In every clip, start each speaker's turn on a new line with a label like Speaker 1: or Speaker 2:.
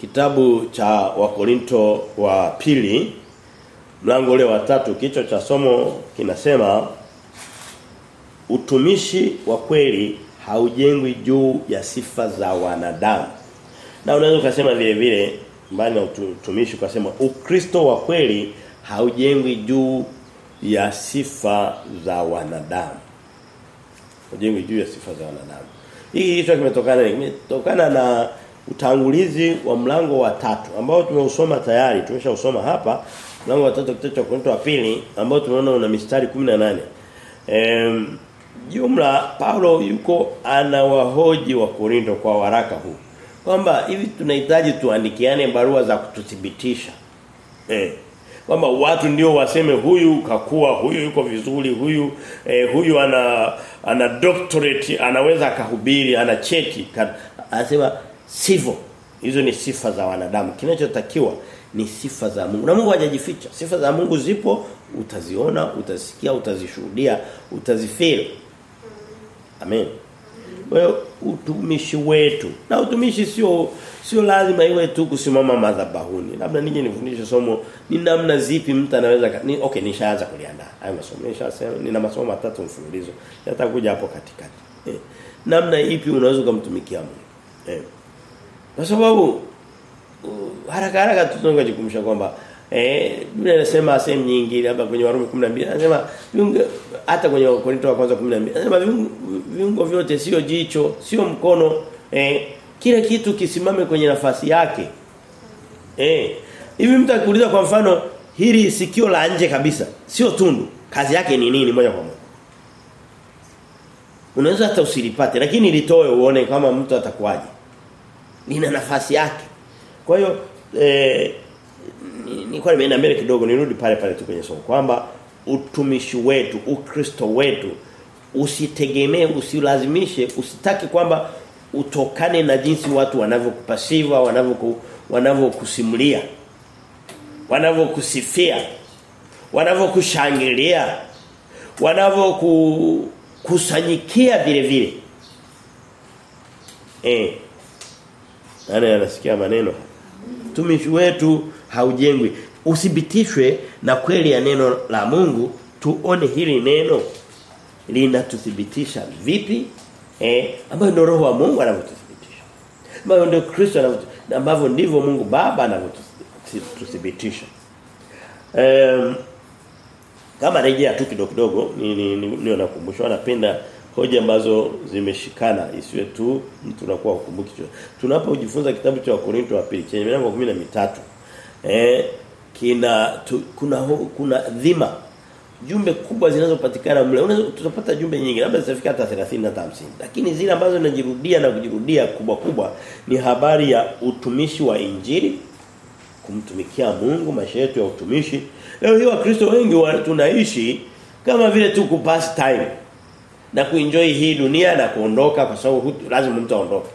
Speaker 1: kitabu cha Wakorinto wa pili mlango ule wa tatu kichwa cha somo kinasema utumishi wa kweli haujengwi juu ya sifa za wanadamu. Na unaweza ukasema vile vile mbali na utumishi ukasema ukristo wa kweli haujengwi juu ya sifa za wanadamu. Haujengwi juu ya sifa za wanadamu. Hii kichwa kimetokana kimetokana na utangulizi wa mlango wa tatu ambao tumeusoma tayari tumeshausoma hapa mlango wa tatu kitabu cha Korinto wa pili ambao tunaona una mistari 18 em jumla Paulo yuko anawahoji wa Korinto kwa waraka huu kwamba hivi tunahitaji tuandikiane barua za kututhibitisha. Eh kwamba watu ndio waseme huyu kakua huyu yuko vizuri huyu eh, huyu ana ana doctorate anaweza akahubiri ana cheti anasema sivyo hizo ni sifa za wanadamu kinachotakiwa ni sifa za Mungu na Mungu hajajificha sifa za Mungu zipo utaziona utasikia utazishuhudia utazifeel amen kwa utumishi wetu na utumishi sio sio lazima iwe tu kusimama madhabahuni. Labda nije nifundishe somo ni namna zipi mtu anaweza ni okay nishaanza kuliandaa. Hayo masomo nishasema nina masomo matatu mfululizo. Yatakuja hapo katikati. Eh. Namna ipi unaweza kumtumikia Mungu? Eh. Kwa sababu haraka haraka tunataka kujikumbusha kwamba eh Biblia inasema sehemu nyingi labda kwenye Warumi 12 anasema viungo hata kwenye Korinto wa kwanza 12 anasema viungo, vyote sio jicho, sio mkono eh kila kitu kisimame kwenye nafasi yake. Eh. Hivi mtu akuuliza kwa mfano hili sikio la nje kabisa, sio tundu. Kazi yake ni nini moja kwa moja? Unaweza hata usilipate lakini litoe uone kama mtu atakuwaje. Lina nafasi yake. Kwa hiyo eh nilikuwa nimeenda mbele kidogo nirudi pale pale tu kwenye somo kwamba utumishi wetu, ukristo wetu usitegemee usilazimishe usitaki kwamba utokane na jinsi watu wanavyokupasiva wanavyoku wanavyokusimulia wanavyokusifia wanavyokushangilia wanavyokusanyikia vile vile eh nani anasikia maneno tumishi wetu haujengwi usibitishwe na kweli ya neno la Mungu tuone hili neno linatuthibitisha vipi eh ambayo ndio roho wa Mungu anavyotuthibitisha ambayo ndio Kristo anavyotuthibitisha ambavyo ndivyo Mungu Baba anavyotuthibitisha um, kama rejea tu kidogo kidogo ni ni, ni, ni nakumbushwa napenda hoja ambazo zimeshikana isiwe tu mtu anakuwa hukumbuki tu. tunapojifunza kitabu cha Wakorintho wa pili chenye milango 13 eh kina tu, kuna kuna dhima jumbe kubwa zinazopatikana mle. Unaweza tutapata jumbe nyingi labda zitafika hata 30 na 50 lakini zile ambazo zinajirudia na kujirudia kubwa kubwa ni habari ya utumishi wa injili kumtumikia Mungu maisha yetu ya utumishi. Leo hii wakristo wengi wa, tunaishi kama vile tu kupass time na kuenjoy hii dunia na kuondoka kwa sababu lazima mtu aondoke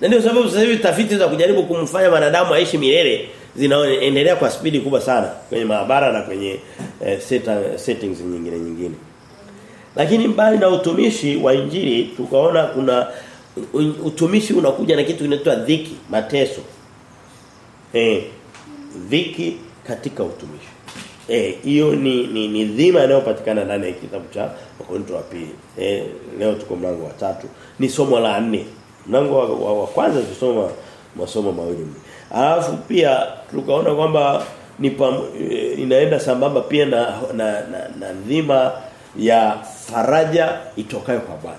Speaker 1: na ndio sababu sasa hivi tafiti za kujaribu kumfanya wanadamu aishi milele zinaendelea kwa spidi kubwa sana kwenye maabara na kwenye eh, settings nyingine nyingine. Lakini mbali na utumishi wa injili tukaona kuna utumishi unakuja na kitu kinaitwa dhiki, mateso. Eh dhiki katika utumishi. Eh hiyo ni ni, ni dhima inayopatikana ndani ya kitabu cha Wakorintho wa pili. Eh leo tuko mlango wa tatu. Ni somo la nne. Mlango wa, wa, wa kwanza tusoma masomo mawili. Alafu pia tukaona kwamba ni pam, eh, inaenda sambamba pia na na, na, na dhima ya faraja itokayo kwa Bwana.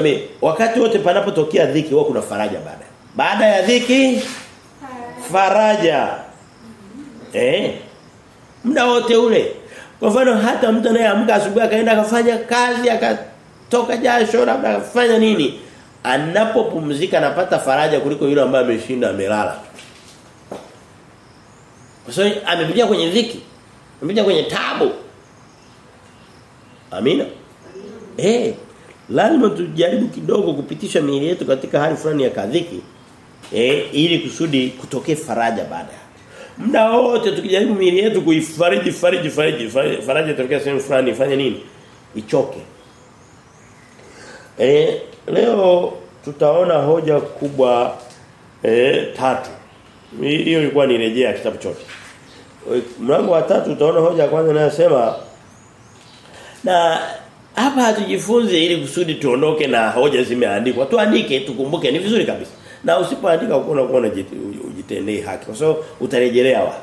Speaker 1: Ndio wakati wote panapotokea dhiki huwa kuna faraja baada. Baada ya dhiki faraja. Eh? Muda wote ule. Kwa mfano hata mtu anayeamka asubuhi akaenda akafanya kazi akatoka jasho labda akafanya nini? Anapopumzika anapata faraja kuliko yule ambaye ameshinda amelala. Kwa sababu amepitia kwenye dhiki. Amepitia kwenye tabu. Amina. Eh, lazima tujaribu kidogo kupitisha miili yetu katika hali fulani ya kadhiki. Eh, ili kusudi kutokee faraja baada ya Muda wote tukijaribu mili yetu kuifariji fariji fariji faraja itokea sehemu fulani ifanye nini? Ichoke. Eh, leo tutaona hoja kubwa eh tatu. Hiyo ilikuwa ni rejea kitabu chote. Mlango wa tatu utaona hoja ya kwanza inayosema na hapa hatujifunze ili kusudi tuondoke na hoja zimeandikwa. Tuandike tukumbuke ni vizuri kabisa. Na usipoandika unakuwa unakuwa ujitendee haki. Kwa sababu utarejelea wapi.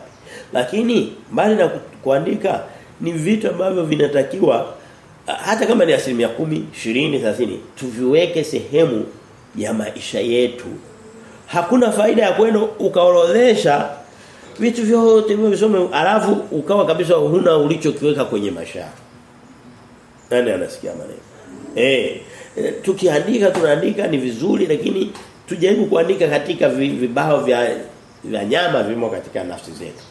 Speaker 1: Lakini mbali na kuandika ni vitu ambavyo vinatakiwa hata kama ni asilimia kumi, 20, 30 tuviweke sehemu ya maisha yetu. Hakuna faida ya kwenda ukaorodhesha vitu vyote visome alafu ukawa kabisa huna ulichokiweka kwenye maisha. Nani anasikia maneno? Eh, tukiandika tunaandika ni vizuri lakini tujaribu kuandika katika vibao vya vya nyama vimo katika nafsi zetu.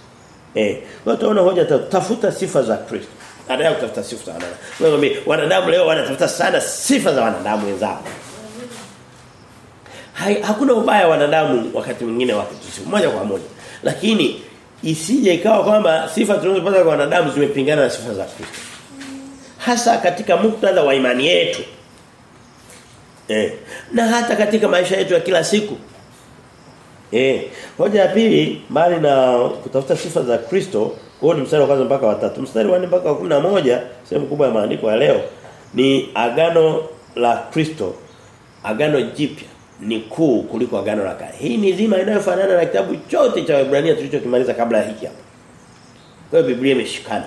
Speaker 1: Eh, wataona hoja tafuta sifa za Kristo. Baada ya kutafuta sifa za wanadamu. Wewe wanadamu leo wanatafuta sana sifa za wanadamu wenzao. Hai, hakuna ubaya wanadamu wakati mwingine wakitusifu moja kwa moja. Lakini isije ikawa kwamba sifa tunazopata kwa wanadamu zimepingana na sifa za Kristo. Hasa katika muktadha wa imani yetu. Eh, na hata katika maisha yetu ya kila siku. Eh, hoja ya pili mbali na kutafuta sifa za Kristo, huo ni mstari wa kwanza mpaka wa tatu. Mstari wa 4 mpaka wa 11, sehemu kubwa ya maandiko ya leo ni agano la Kristo. Agano jipya ni kuu kuliko agano la kale. Hii ni zima inayofanana na kitabu chote cha Waebrania tulichokimaliza kabla ya hiki hapa. Kwa hiyo Biblia imeshikana.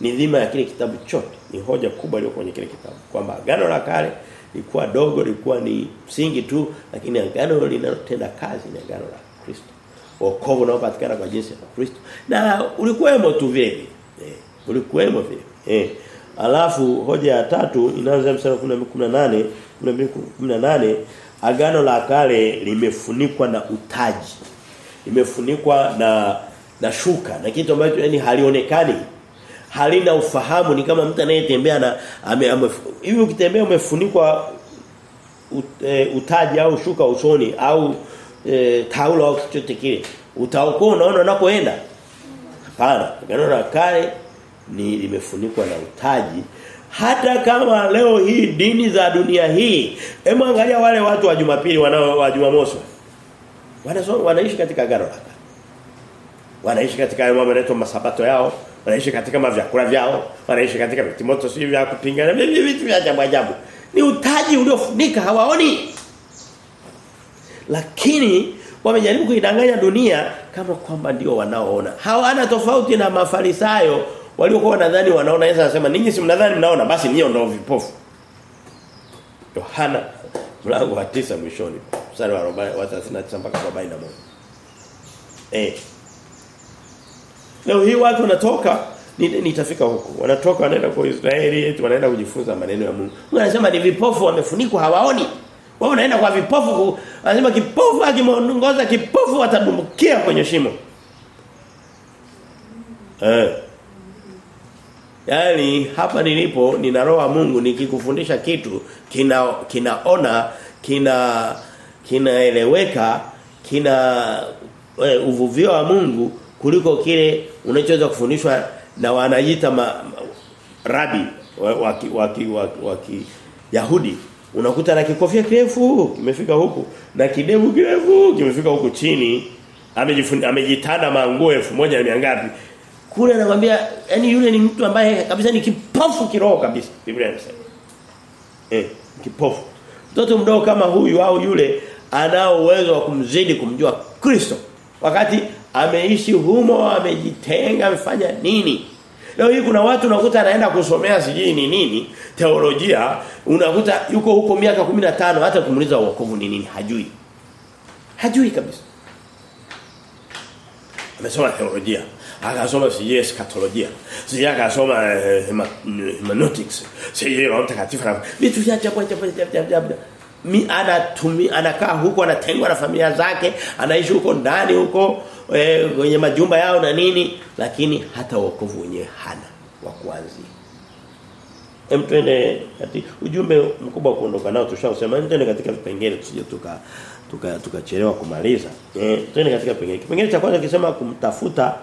Speaker 1: Ni dhima ya kile kitabu chote. Ni hoja kubwa iliyo kwenye kile kitabu kwamba agano la kale lilikuwa dogo likuwa ni msingi tu lakini agano linalotenda kazi ni agano la Kristo. Wokovu unaopatikana kwa jinsi ya Kristo. Na ulikuwemo tu vile. Eh, ulikuwemo vile. Eh. Alafu hoja ya tatu inaanza mstari wa 18 18 agano la kale limefunikwa na utaji. Limefunikwa na na shuka na kitu ambacho yani halionekani halina ufahamu ni kama mtu anayetembea na hivi ukitembea umefunikwa ut, e, utaji au shuka usoni au e, taulo au chochote kile utaokoa unaona unakoenda? Hapana agano la kale ni limefunikwa na utaji. Hata kama leo hii dini za dunia hii hebu angalia wale watu wa Jumapili wanao wa Jumamosi. Wanaishi katika garo wanaishi katika mambo yanaitwa masabato yao wanaishi katika mavyakula vyao wanaishi katika vitimoto sio vya kupingana vipi vitu vya ajabu ajabu. Ni utaji uliofunika hawaoni? Lakini wamejaribu kuidanganya dunia kama kwamba ndio wanaoona. Hawana tofauti na mafarisayo waliokuwa nadhani wanaona. Yesu anasema ninyi si mnadhani mnaona? Basi ninyi ndio vipofu. Yohana mlango wa 9 mwishoni mstari wa 40 wa 39 mpaka 41 eh Leo hii watu wanatoka nitafika huko. Wanatoka wanaenda kwa Israeli, eti wanaenda kujifunza maneno ya Mungu. Mungu anasema ni vipofu wamefunikwa hawaoni. Wao wanaenda kwa vipofu, anasema kipofu akimongoza kipofu atadumbukia kwenye shimo. Eh. Yaani hapa nilipo nina roho Mungu nikikufundisha kitu kina kinaona kina kinaeleweka kina ona, kina, kina e, uvuvio wa Mungu kuliko kile unachoweza kufundishwa na wanajiita ma, ma, rabi waki waki waki Yahudi. Unakuta na kikofia kirefu kimefika huku na kidevu kirefu kimefika huku chini. Amejitanda manguo 1000 ngapi. Kule anakuambia yani yule ni mtu ambaye kabisa ni kipofu kiroho kabisa Biblia inasema. Eh kipofu. Mtoto mdogo kama huyu au yule anao uwezo wa kumzidi kumjua Kristo. Wakati ameishi humo amejitenga amefanya nini? Leo hii kuna watu unakuta anaenda kusomea sijui ni nini teolojia unakuta yuko huko miaka 15 hata kumuuliza wokovu ni nini hajui. Hajui kabisa. Amesoma teolojia akasoma sijui eschatolojia sijui akasoma hermeneutics sijui roho mtakatifu na vitu vya ajabu ajabu ajabu. Mi anatumi anakaa huko anatengwa na familia zake anaishi huko ndani huko e, kwenye majumba yao na nini lakini hata wokovu wenyewe hana wa kuanzia. Hem twende ujumbe mkubwa kuondoka nao tushausema twende katika vipengele tusije tuka tukachelewa tuka kumaliza. Eh twende katika vipengele kipengele cha kwanza kisema kumtafuta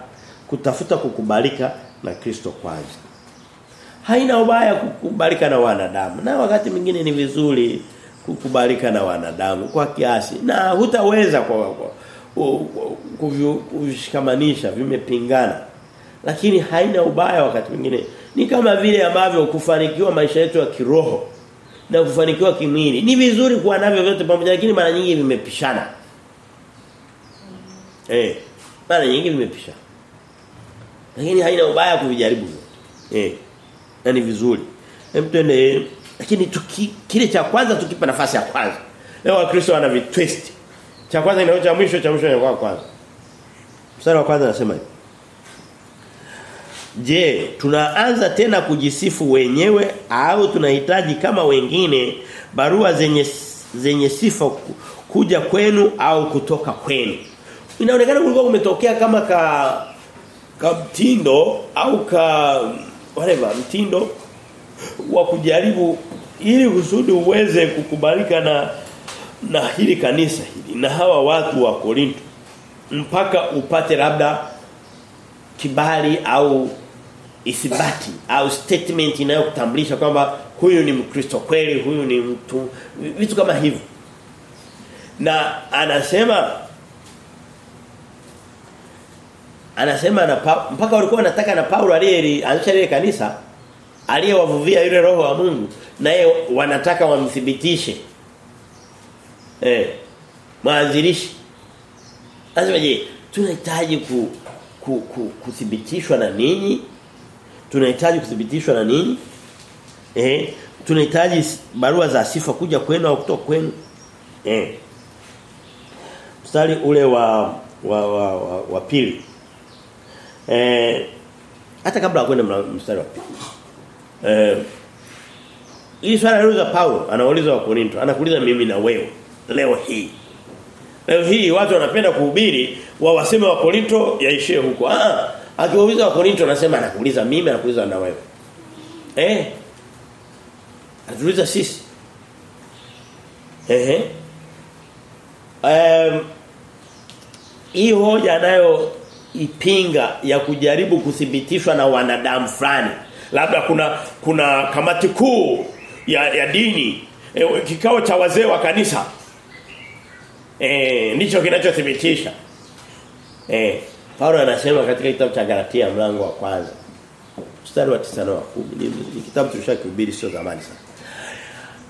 Speaker 1: kutafuta kukubalika na Kristo kwanza. Haina ubaya kukubalika na wanadamu. Na wakati mwingine ni vizuri kukubalika na wanadamu kwa kiasi. Na hutaweza kwa, kwa kuvishikamanisha vimepingana. Lakini haina ubaya wakati mwingine. Ni kama vile ambavyo kufanikiwa maisha yetu ya kiroho na kufanikiwa kimwili ni vizuri kuwa navyo vyote pamoja lakini mara nyingi vimepishana. Eh mara nyingi vimepishana. Lakini haina ubaya kuvijaribu eh na ni vizuri. Hem twende lakini tuki, kile cha kwanza tukipa nafasi ya kwanza. Leo wakristo wana vitwist cha kwanza ni cha mwisho cha mwisho kwa kwanza mstari wa kwanza anasema hivi Je, tunaanza tena kujisifu wenyewe au tunahitaji kama wengine barua zenye zenye sifa kuja kwenu au kutoka kwenu? Inaonekana kulikuwa kumetokea kama ka ka mtindo au ka whatever mtindo wa kujaribu ili kusudi uweze kukubalika na na hili kanisa hili na hawa watu wa Korinto mpaka upate labda kibali au ithibati au statement inayokutambulisha kwamba huyu ni Mkristo kweli, huyu ni mtu vitu kama hivyo. Na anasema anasema na pa, mpaka walikuwa wanataka na Paulo aliyeanzisha ile kanisa aliyewavuvia yule roho wa Mungu na yeye wanataka wamthibitishe eh mwanzilishi lazima je, tunahitaji ku, ku, ku, kuthibitishwa na nini Tunahitaji kuthibitishwa na nini Eh, tunahitaji barua za sifa kuja kwenu au kutoka kwenu? Eh. Mstari ule wa wa wa, wa, wa pili. Eh, hata kabla kwenda mstari wa pili. Eh, hii swala anauliza Paulo anauliza wa Korinto, anakuuliza mimi na wewe leo hii. Leo hii watu wanapenda kuhubiri wa waseme wa Korinto yaishie huko. Ah, akiwauliza wa Korinto anasema anakuuliza mimi anakuuliza na wewe. Eh? Anatuuliza sisi. Ehe. Um, hii hoja nayo ipinga ya kujaribu kuthibitishwa na wanadamu fulani. Labda kuna kuna kamati kuu ya, ya dini, e, kikao cha wazee wa kanisa Eh ndicho kinachothibitisha. Eh Paulo anasema katika kitabu cha Galatia mlango wa kwanza mstari wa 9 na 10 ni, kitabu tulishakihubiri sio zamani sana.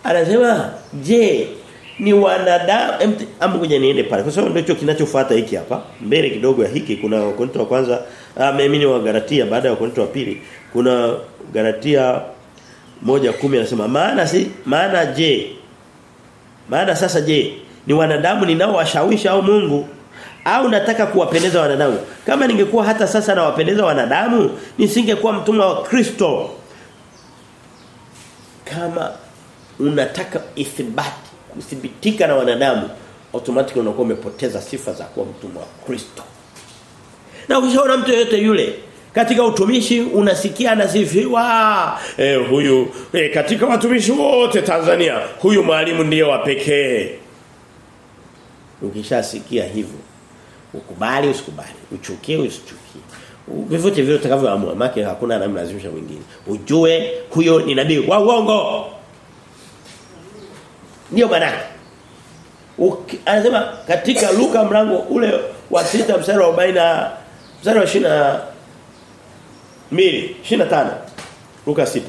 Speaker 1: Anasema je ni wanadamu amu kuja niende pale kwa sababu ndicho kinachofuata hiki hapa mbele kidogo ya hiki kuna Wakorintho wa kwanza ameamini wa Galatia baada ya Wakorintho wa pili kuna Galatia moja kumi anasema maana si maana je maana sasa je ni wanadamu ninaowashawishi au Mungu? Au nataka kuwapendeza wanadamu? Kama ningekuwa hata sasa nawapendeza wanadamu nisingekuwa mtumwa wa Kristo. Kama unataka ithibati kuthibitika na wanadamu automatically unakuwa umepoteza sifa za kuwa mtumwa wa Kristo. Na ukishaona mtu yeyote yule katika utumishi unasikia anasifiwa eh huyu eh, katika watumishi wote Tanzania huyu mwalimu ndiye wa pekee ukishasikia hivyo ukubali usikubali. Uchukie usichukie. Vyovyote vile utakavyoamua maana hakuna anamlazimisha mwingine. Ujue huyo ni nabii wa uongo. Ndio maana. Anasema katika Luka mlango ule wa sita mstari wa 40 mstari wa 20 mbili 25 Luka 6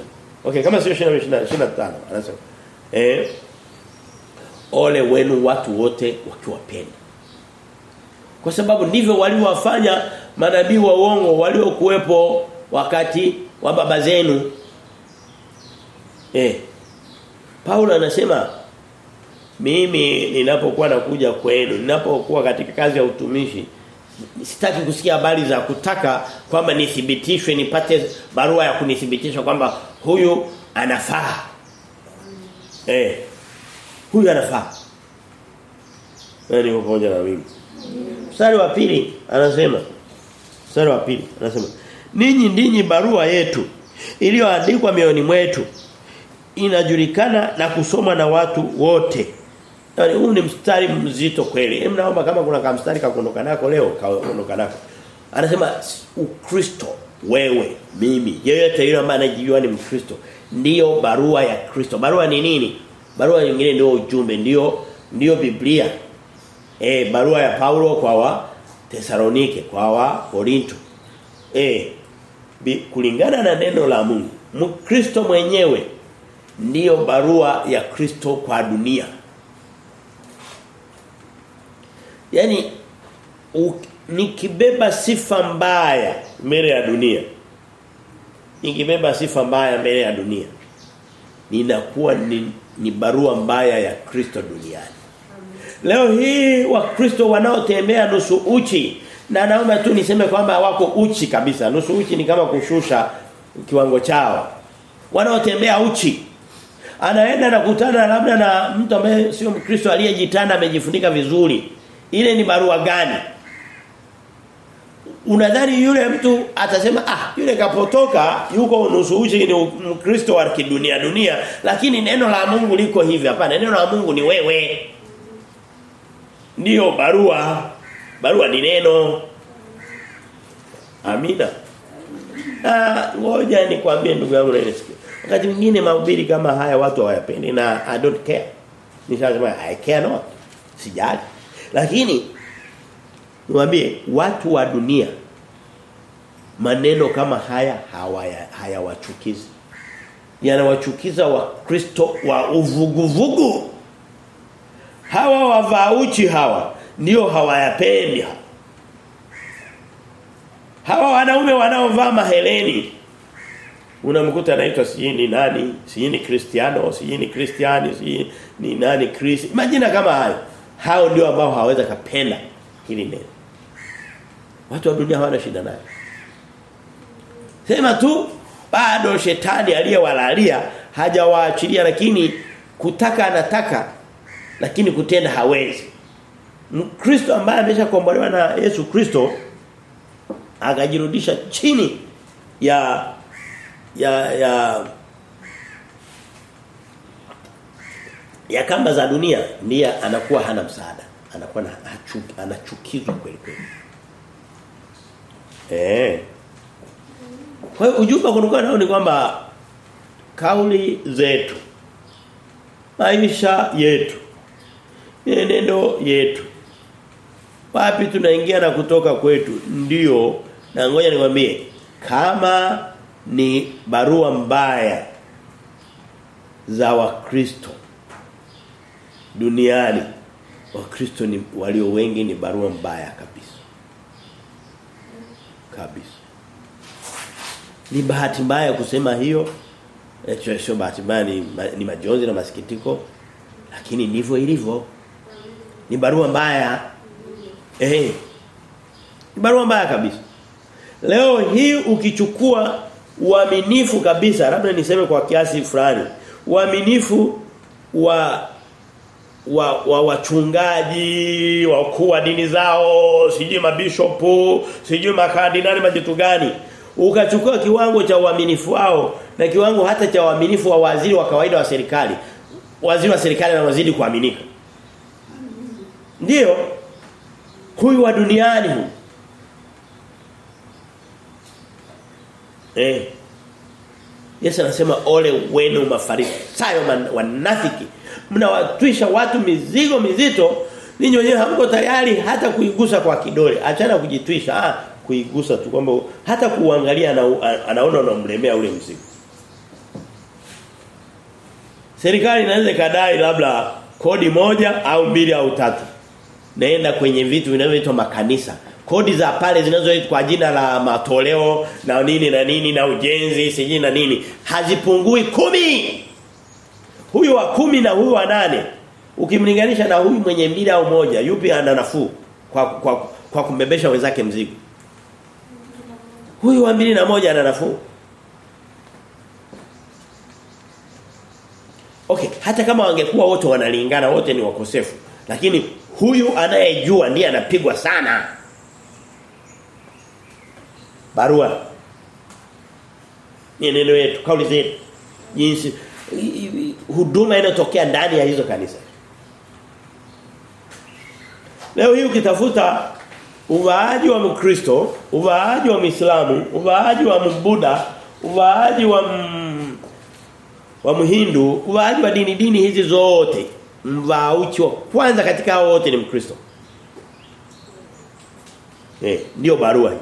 Speaker 1: okay kama sio 20 25 anasema. Eh ole wenu watu wote wakiwapenda. Kwa sababu ndivyo waliowafanya manabii wa uongo waliokuwepo wakati wa baba zenu. Eh Paulo anasema mimi ninapokuwa nakuja kwenu ninapokuwa katika kazi ya utumishi sitaki kusikia habari za kutaka kwamba nithibitishwe nipate barua ya kunithibitisha kwamba huyu anafaa. Eh huyu anafaa nani pamoja na mimi mstari wa pili anasema mstari wa pili anasema ninyi ndinyi barua yetu iliyoandikwa mioyoni mwetu inajulikana na kusoma na watu wote Yaani huu ni mstari mzito kweli. Hem naomba kama kuna kama mstari kakuondoka nako leo kaondoka nako. Anasema Ukristo wewe mimi yeyote yule ambaye anajijua ni Mkristo ndiyo barua ya Kristo. Barua ni nini? Barua nyingine ndio ujumbe ndio ndio Biblia. Eh barua ya Paulo kwa wa Tesalonike kwa wa Korinto. Eh kulingana na neno la Mungu, Mkristo mwenyewe ndiyo barua ya Kristo kwa dunia. Yaani nikibeba sifa mbaya mbele ya dunia. Nikibeba sifa mbaya mbele ya dunia. Ninakuwa ni, ni barua mbaya ya Kristo duniani. Leo hii wakristo wanaotembea nusu uchi na naomba tu niseme kwamba wako uchi kabisa. Nusu uchi ni kama kushusha kiwango chao. Wanaotembea uchi. Anaenda na kutana labda na mtu ambaye sio Mkristo aliyejitanda amejifunika vizuri. Ile ni barua gani? Unadhani yule mtu atasema ah yule kapotoka yuko nusu uchi ni Mkristo wa kidunia dunia lakini neno la Mungu liko hivi hapana neno la Mungu ni wewe. Ndiyo barua Barua ni neno. Amina. Ah, ngoja nikwambie ndugu yangu na nisikie. Wakati mwingine mahubiri kama haya watu hawayapendi na I don't care. Nishasema I care not. Sijali. Lakini niwaambie watu wa dunia maneno kama haya hayawachukizi. Haya Yanawachukiza wa Kristo wa uvuguvugu. Hawa wavauchi hawa ndio hawayapendi. Hawa wanaume wanaovaa maheleni unamkuta anaitwa sijui ni nani, sijui ni Cristiano, sijui ni Cristiani, sijui ni nani Chris. Majina kama hayo. Hao ndio ambao hawaweza kapenda hili neno. Watu wa dunia hawana shida nayo. Sema tu bado shetani aliyewalalia hajawaachilia lakini kutaka anataka lakini kutenda hawezi. Mkristo ambaye ameshakombolewa na Yesu Kristo akajirudisha chini ya ya ya ya kamba za dunia ndiye anakuwa hana msaada anakuwa anachukizwa kweli kweli eh. Kwa hiyo ujumbe kunuka nao ni kwamba kauli zetu maisha yetu mienendo yetu wapi tunaingia na kutoka kwetu ndio na ngoja niwaambie kama ni barua mbaya za wakristo duniani wakristo ni walio wengi ni barua mbaya kabisa kabisa. Ni bahati mbaya kusema hiyo. Eh, sio bahati mbaya ni, ni majonzi na masikitiko. Lakini ndivyo ilivyo. Ni barua mbaya. Eh ni barua mbaya kabisa. Leo hii ukichukua uaminifu kabisa labda niseme kwa kiasi fulani uaminifu wa wa, wa wachungaji wakuu wa dini zao sijui mabishopu sijui makardinali majitu gani. Ukachukua kiwango cha uaminifu wao na kiwango hata cha uaminifu wa waziri wa kawaida wa serikali waziri wa serikali anazidi kuaminika. Ndio huyu wa duniani huyu. Eh Yesu anasema ole wenu mafarisayo wanafiki. Mnawatwisha watu mizigo mizito ninyi wenyewe hamko tayari hata kuigusa kwa kidole. Achana kujitwisha ah kuigusa tu kwamba hata kuangalia ana, anaona unamlemea ule mzigo. Serikali inaweza kadai labda kodi moja au mbili au tatu. Naenda kwenye vitu vinavyoitwa makanisa kodi za pale zinazoitwa kwa jina la matoleo na nini na nini na ujenzi siji na nini hazipungui kumi huyu wa kumi na huyu wa nane ukimlinganisha na huyu mwenye mbili au moja yupi ana nafuu kwa kwa kwa kumbebesha wenzake mzigo huyu wa mbili na moja ana nafuu Okay, hata kama wangekuwa wote wanalingana wote ni wakosefu. Lakini huyu anayejua ndiye anapigwa sana. Barua. Mienendo yetu, kauli zetu, jinsi huduma inayotokea ndani ya hizo kanisa. Leo hii ukitafuta uvaaji wa Mkristo, uvaaji wa Muislamu, uvaaji wa mbuda uvaaji wa m... wa Mhindu, uvaaji wa dini dini hizi zote, mvauchi wa kwanza katika wote ni Mkristo. Eh, ndio barua hii.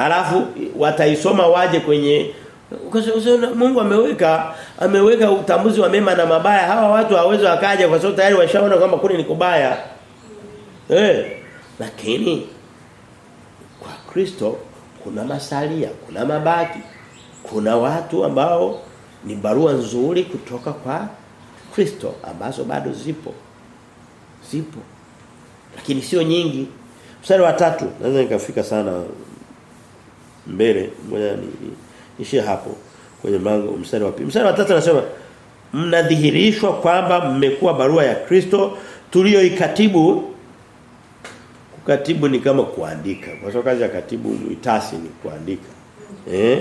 Speaker 1: Alafu wataisoma waje kwenye Mungu ameweka ameweka utambuzi wa mema na mabaya. Hawa watu hawawezi wakaja kwa sababu tayari washaona kwamba kule ni kubaya. Eh, lakini kwa Kristo kuna masalia, kuna mabaki. Kuna watu ambao ni barua nzuri kutoka kwa Kristo ambazo bado zipo. Zipo. Lakini sio nyingi. Mstari wa tatu naweza nikafika sana mbele ngoja ni ishie hapo kwenye mlango mstari wa pili. Mstari wa tatu anasema mnadhihirishwa kwamba mmekuwa barua ya Kristo tuliyoikatibu kukatibu ni kama kuandika. Kwa sababu kazi ya katibu muitasi ni kuandika. Eh?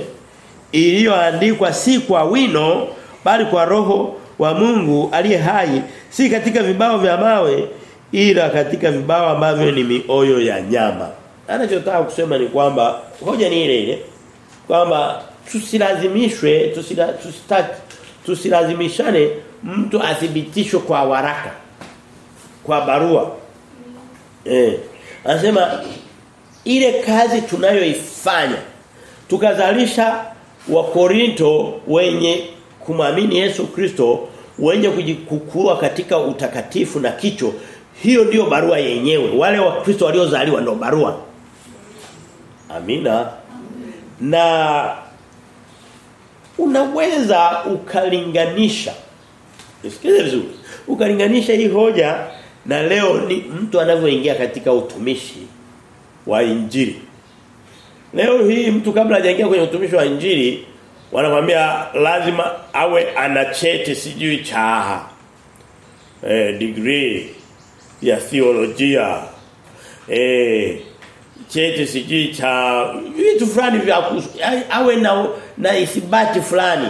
Speaker 1: Iliyoandikwa si kwa wino bali kwa roho wa Mungu aliye hai si katika vibao vya mawe ila katika vibao ambavyo ni mioyo ya nyama. Anachotaka kusema ni kwamba hoja ni ile ile kwamba tusilazimishwe tusila, tusita, tusilazimishane mtu athibitishwe kwa waraka kwa barua. Eh anasema ile kazi tunayoifanya tukazalisha wa Korinto wenye kumwamini Yesu Kristo wenye kujikukua katika utakatifu na kicho hiyo ndiyo barua yenyewe. Wale wa Kristo waliozaliwa ndio barua Amina na unaweza ukalinganisha Nisikize vizuri. Ukalinganisha hii hoja na leo ni mtu anavyoingia katika utumishi wa injili. Leo hii mtu kabla hajaingia kwenye utumishi wa injili wanamwambia lazima awe ana cheti sijui cha eh degree ya theolojia eh cheti sijui cha vitu fulani vya awe na na ithibati fulani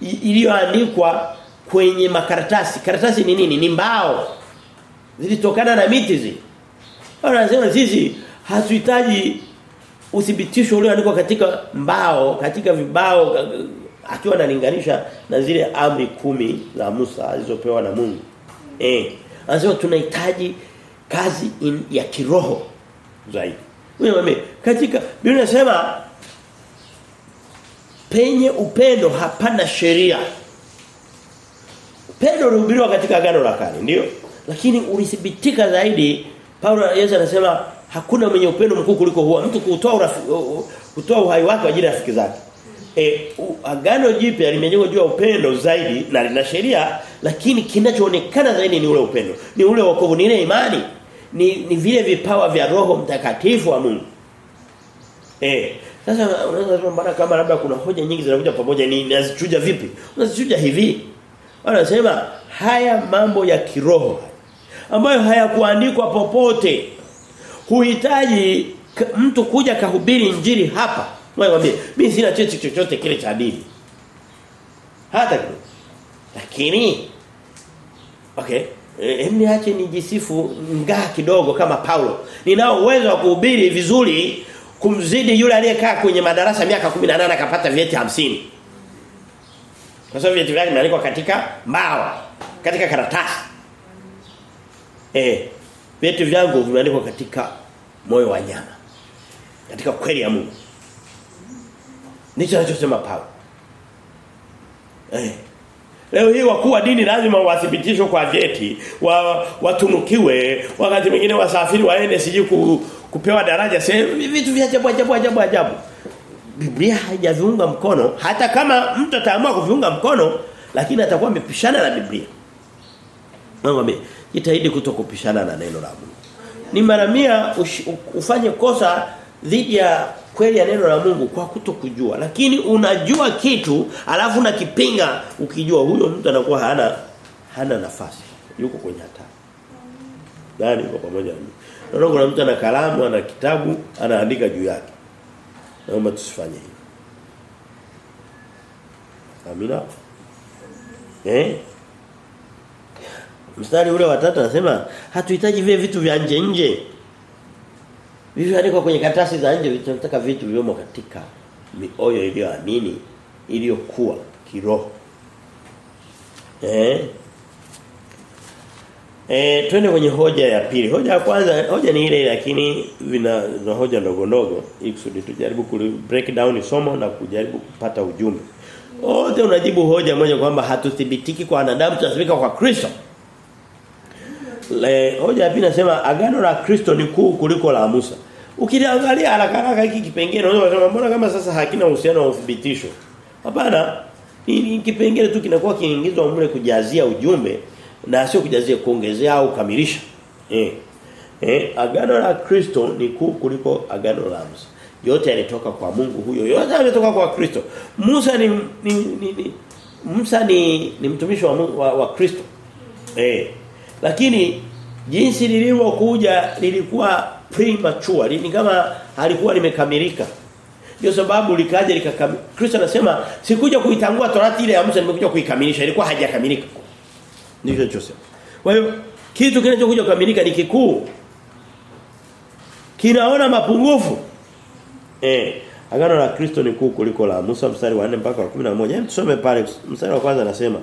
Speaker 1: iliyoandikwa kwenye makaratasi. Karatasi ni nini? Ni mbao. Zilitokana na miti zi. Wanasema sisi hatuhitaji uthibitisho ulioandikwa katika mbao, katika vibao akiwa analinganisha na zile amri kumi za Musa alizopewa na Mungu. Eh, anasema tunahitaji kazi in, ya kiroho zaidi. Wewe katika Biblia inasema penye upendo hapana sheria. Upendo ulihubiriwa katika agano la kale, ndio? Lakini ulithibitika zaidi Paulo Yesu anasema hakuna mwenye upendo mkuu kuliko huo mtu kutoa kutoa uhai wake ajili ya rafiki zake. E, agano jipya limejengwa juu ya upendo zaidi na lina sheria lakini kinachoonekana zaidi ni ule upendo. Ni ule wokovu, ni ile imani. Ni, ni vile vipawa vya Roho Mtakatifu wa Mungu. Eh, sasa unaweza kusema bwana kama labda kuna hoja nyingi zinakuja pamoja ni nazichuja vipi? Unazichuja hivi. Wanasema haya mambo ya kiroho ambayo hayakuandikwa popote. Huhitaji mtu kuja kahubiri injili hapa. Mwambie mimi sina cheti chochote kile cha dini. Hata kidogo. Lakini okay, hem niache nijisifu ngaa kidogo kama Paulo. Ninao uwezo wa kuhubiri vizuri kumzidi yule aliyekaa kwenye madarasa miaka 18 akapata vieti 50. Kwa sababu vyeti vyake vimeandikwa katika mbao, katika karatasi. Eh, vyeti vyangu vimeandikwa katika moyo wa nyama. Katika kweli ya Mungu. Ndicho anachosema Paulo. Eh. Leo hii wakuu wa dini lazima wathibitishwe kwa vyeti, wa, watunukiwe, wakati mwingine wasafiri waende siji ku, kupewa daraja sehemu vitu vya ajabu ajabu ajabu ajabu. Biblia haijaviunga mkono hata kama mtu ataamua kuviunga mkono lakini atakuwa amepishana na Biblia. Mungu ame jitahidi kutokupishana na neno la Mungu. Ni mara mia ufanye kosa dhidi ya kweli ya neno la Mungu kwa kutokujua. Lakini unajua kitu alafu unakipinga ukijua huyo mtu anakuwa hana hana nafasi. Yuko kwenye hatari. Nani kwa pamoja na Naona kuna mtu ana kalamu ana kitabu anaandika juu yake. Naomba tusifanye hivyo. Amina? Eh? Mstari ule wa tatu anasema hatuhitaji vile vitu vya nje nje vilivyoandikwa kwenye karatasi za nje tunataka vitu vilivyomo katika mioyo iliyoamini iliyokuwa kiroho. Eh? Eh twende kwenye hoja ya pili. Hoja ya kwanza hoja ni ile lakini vina na hoja ndogo ndogo ili kusudi tujaribu ku break down somo na kujaribu kupata ujumbe. Wote unajibu hoja moja kwamba hatuthibitiki kwa wanadamu tunathibika kwa Kristo. Le, hoja ya pili nasema agano la Kristo ni kuu kuliko la Musa. Ukiliangalia haraka haraka hiki kipengele unaweza kusema mbona kama sasa hakina uhusiano wa uthibitisho. Hapana. Ni kipengele tu kinakuwa kiingizwa mle kujazia ujumbe na sio kujazia kuongezea au kukamilisha. Eh. Eh, agano la Kristo ni kuu kuliko agano la Musa. Yote yalitoka kwa Mungu huyo. Yote yalitoka kwa Kristo. Musa ni ni, ni, ni Musa ni, ni mtumishi wa, wa, wa Kristo. Eh. Lakini jinsi lilivyokuja lilikuwa premature, ni kama alikuwa limekamilika. Ndio sababu likaja likakamilika. Kristo anasema sikuja kuitangua torati ile ya Musa nimekuja kuikamilisha. Ilikuwa hajakamilika. Ndivyo Joseph Kwa hiyo kitu kinachokuja kukamilika ni kikuu. Kinaona mapungufu. Eh, agano la Kristo ni kuu kuliko la Musa mstari wa 4 mpaka wa 11. Hebu tusome pale mstari wa kwanza anasema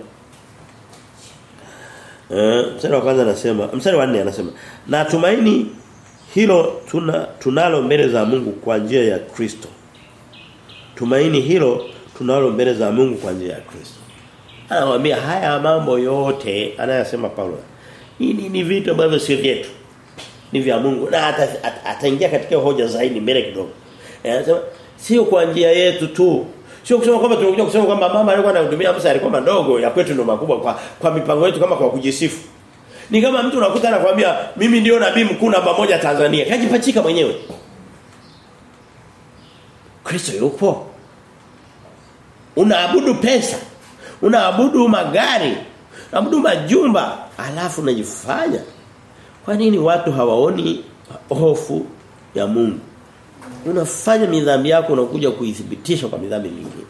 Speaker 1: Eh, mstari wa kwanza anasema, mstari wa 4 anasema, "Na tumaini hilo tuna tunalo mbele za Mungu kwa njia ya Kristo." Tumaini hilo tunalo mbele za Mungu kwa njia ya Kristo. Anawaambia haya mambo yote anayasema Paulo. Hii ni, vitu ambavyo sio vyetu. Ni vya Mungu na ataingia at, katika hoja zaidi mbele kidogo. Anasema sio kwa njia yetu tu. Sio kusema kwamba tunakuja kusema kwamba mama alikuwa anahudumia Musa alikuwa madogo ya kwetu ndio makubwa kwa kwa mipango yetu kama kwa kujisifu. Ni kama mtu unakuta anakuambia mimi ndio nabii mkuu namba moja Tanzania. Kajipachika mwenyewe. Kristo yupo. Unaabudu pesa. Unaabudu magari. Unaabudu majumba, alafu unajifanya. Kwa nini watu hawaoni hofu ya Mungu? Unafanya midhambi yako unakuja kuithibitisha kwa midhambi mingine.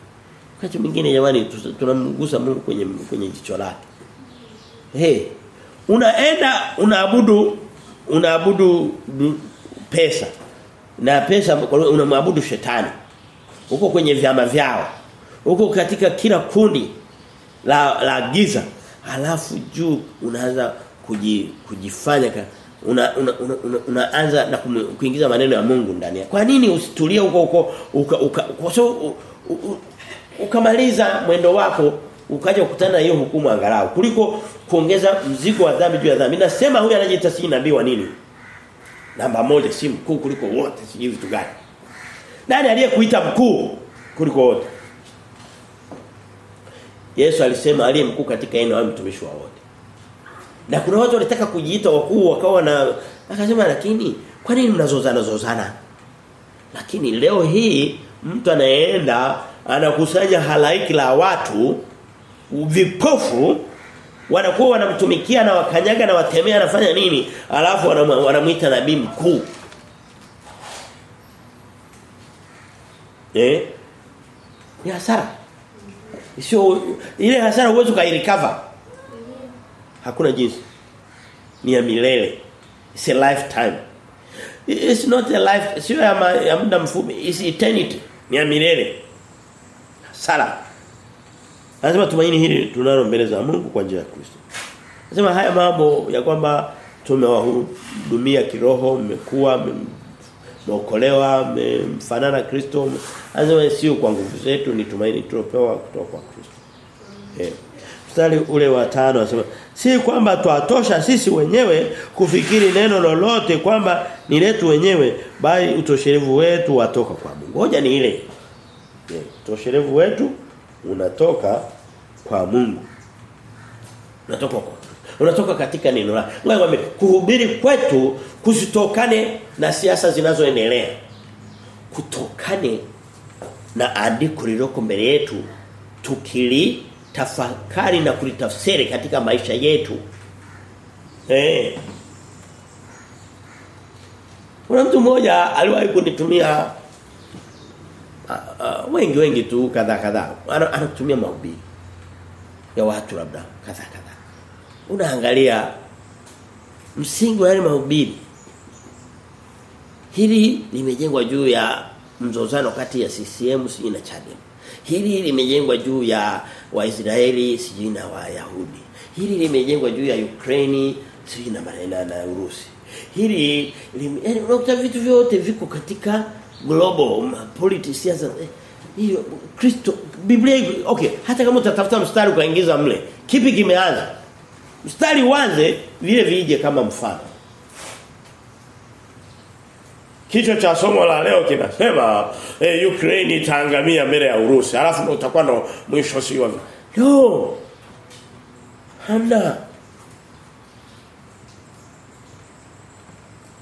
Speaker 1: Wakati mwingine jamani tunamgusa Mungu kwenye kwenye jicho lake. Hey, unaenda unaabudu unaabudu pesa. Na pesa unamwabudu shetani. huko kwenye vyama vyao. huko katika kila kundi la la giza. Halafu juu unaanza kuji, kujifanya una, una, una, una, unaanza na kuingiza maneno ya Mungu ndani. Kwa nini usitulie huko huko ukamaliza mwendo wako ukaja kukutana hiyo hukumu angalau kuliko kuongeza mzigo wa dhambi juu ya dhambi. Nasema huyu anajiita si nabii wa nini? Namba moja si mkuu kuliko wote si vitu gani. Nani aliyekuita mkuu kuliko wote? Yesu alisema aliye mkuu katika eneo ni mtumishi wa wote. Na kuna watu walitaka kujiita wakuu wakawa na akasema lakini kwa nini mnazozana zozana? Lakini leo hii mtu anaenda anakusanya halaiki la watu vipofu wanakuwa wanamtumikia na wakanyaga na watemea anafanya nini? Alafu wanamuita nabii mkuu. Eh? Ni hasara. Sio ile hasara uwezo kairecover. Hakuna jinsi. Ni ya milele. It's a lifetime. It's not a life, sio ya, muda mfupi, it's eternity. Ni ya milele. Sala. Anasema tumaini hili tunalo mbele za Mungu kwa njia ya Kristo. Anasema haya mambo ya kwamba tumewahudumia kiroho, mmekuwa mmeokolewa, mmfanana Kristo. Anasema sio kwa nguvu zetu, ni tumaini tulopewa kutoka kwa Kristo. Eh. Mstari ule wa tano anasema si kwamba twatosha sisi wenyewe kufikiri neno lolote kwamba ni letu wenyewe bali utoshelevu wetu watoka kwa Mungu. Hoja ni ile. Yeah, utoshelevu wetu unatoka kwa Mungu. Unatoka kwa Unatoka katika neno la. Ngoja kuhubiri kwetu kusitokane na siasa zinazoendelea. Kutokane na andiko lililoko mbele yetu tukili tafakari na kulitafsiri katika maisha yetu. Eh. Kuna mtu mmoja aliwahi kunitumia wengi wengi tu kadha kadha. Anatumia mahubiri ya watu labda kadha kadha. Unaangalia msingi wa yale mahubiri. Hili limejengwa juu ya mzozano kati ya CCM na Chadema. Hili limejengwa juu ya Waisraeli sijui na Wayahudi. Hili limejengwa juu ya Ukraine sijui na na, na Urusi. Hili unakuta vitu vyote viko katika global politics siasa hiyo Kristo Biblia okay hata kama utatafuta mstari ukaingiza mle kipi kimeanza mstari uanze vile vije kama mfano Kichwa cha somo la leo kinasema eh, Ukraine itaangamia mbele ya Urusi. Alafu utakuwa ndo mwisho sio. No. Hamna.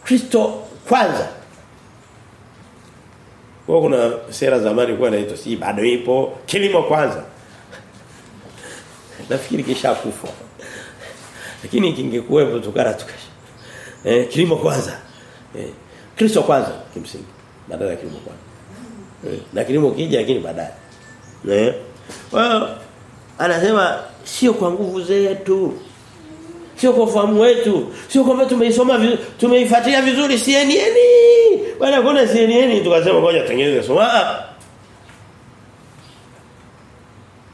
Speaker 1: Kristo kwanza. Kwa kuna sera zamani kwa inaitwa si bado ipo kilimo kwanza. Nafikiri kisha kufa. Lakini kingekuwepo tukara tukasha. Eh kilimo kwanza. Eh Kristo kwanza kimsingi. Badala ya kilimo kwanza. Eh na kilimo kija lakini baadaye. Eh. Well, anasema sio kwa nguvu zetu. Sio kwa ufahamu wetu, sio kwamba tumeisoma vizuri, tumeifuatilia vizuri CNN. Bwana kuna CNN tukasema ngoja tengeneze soma.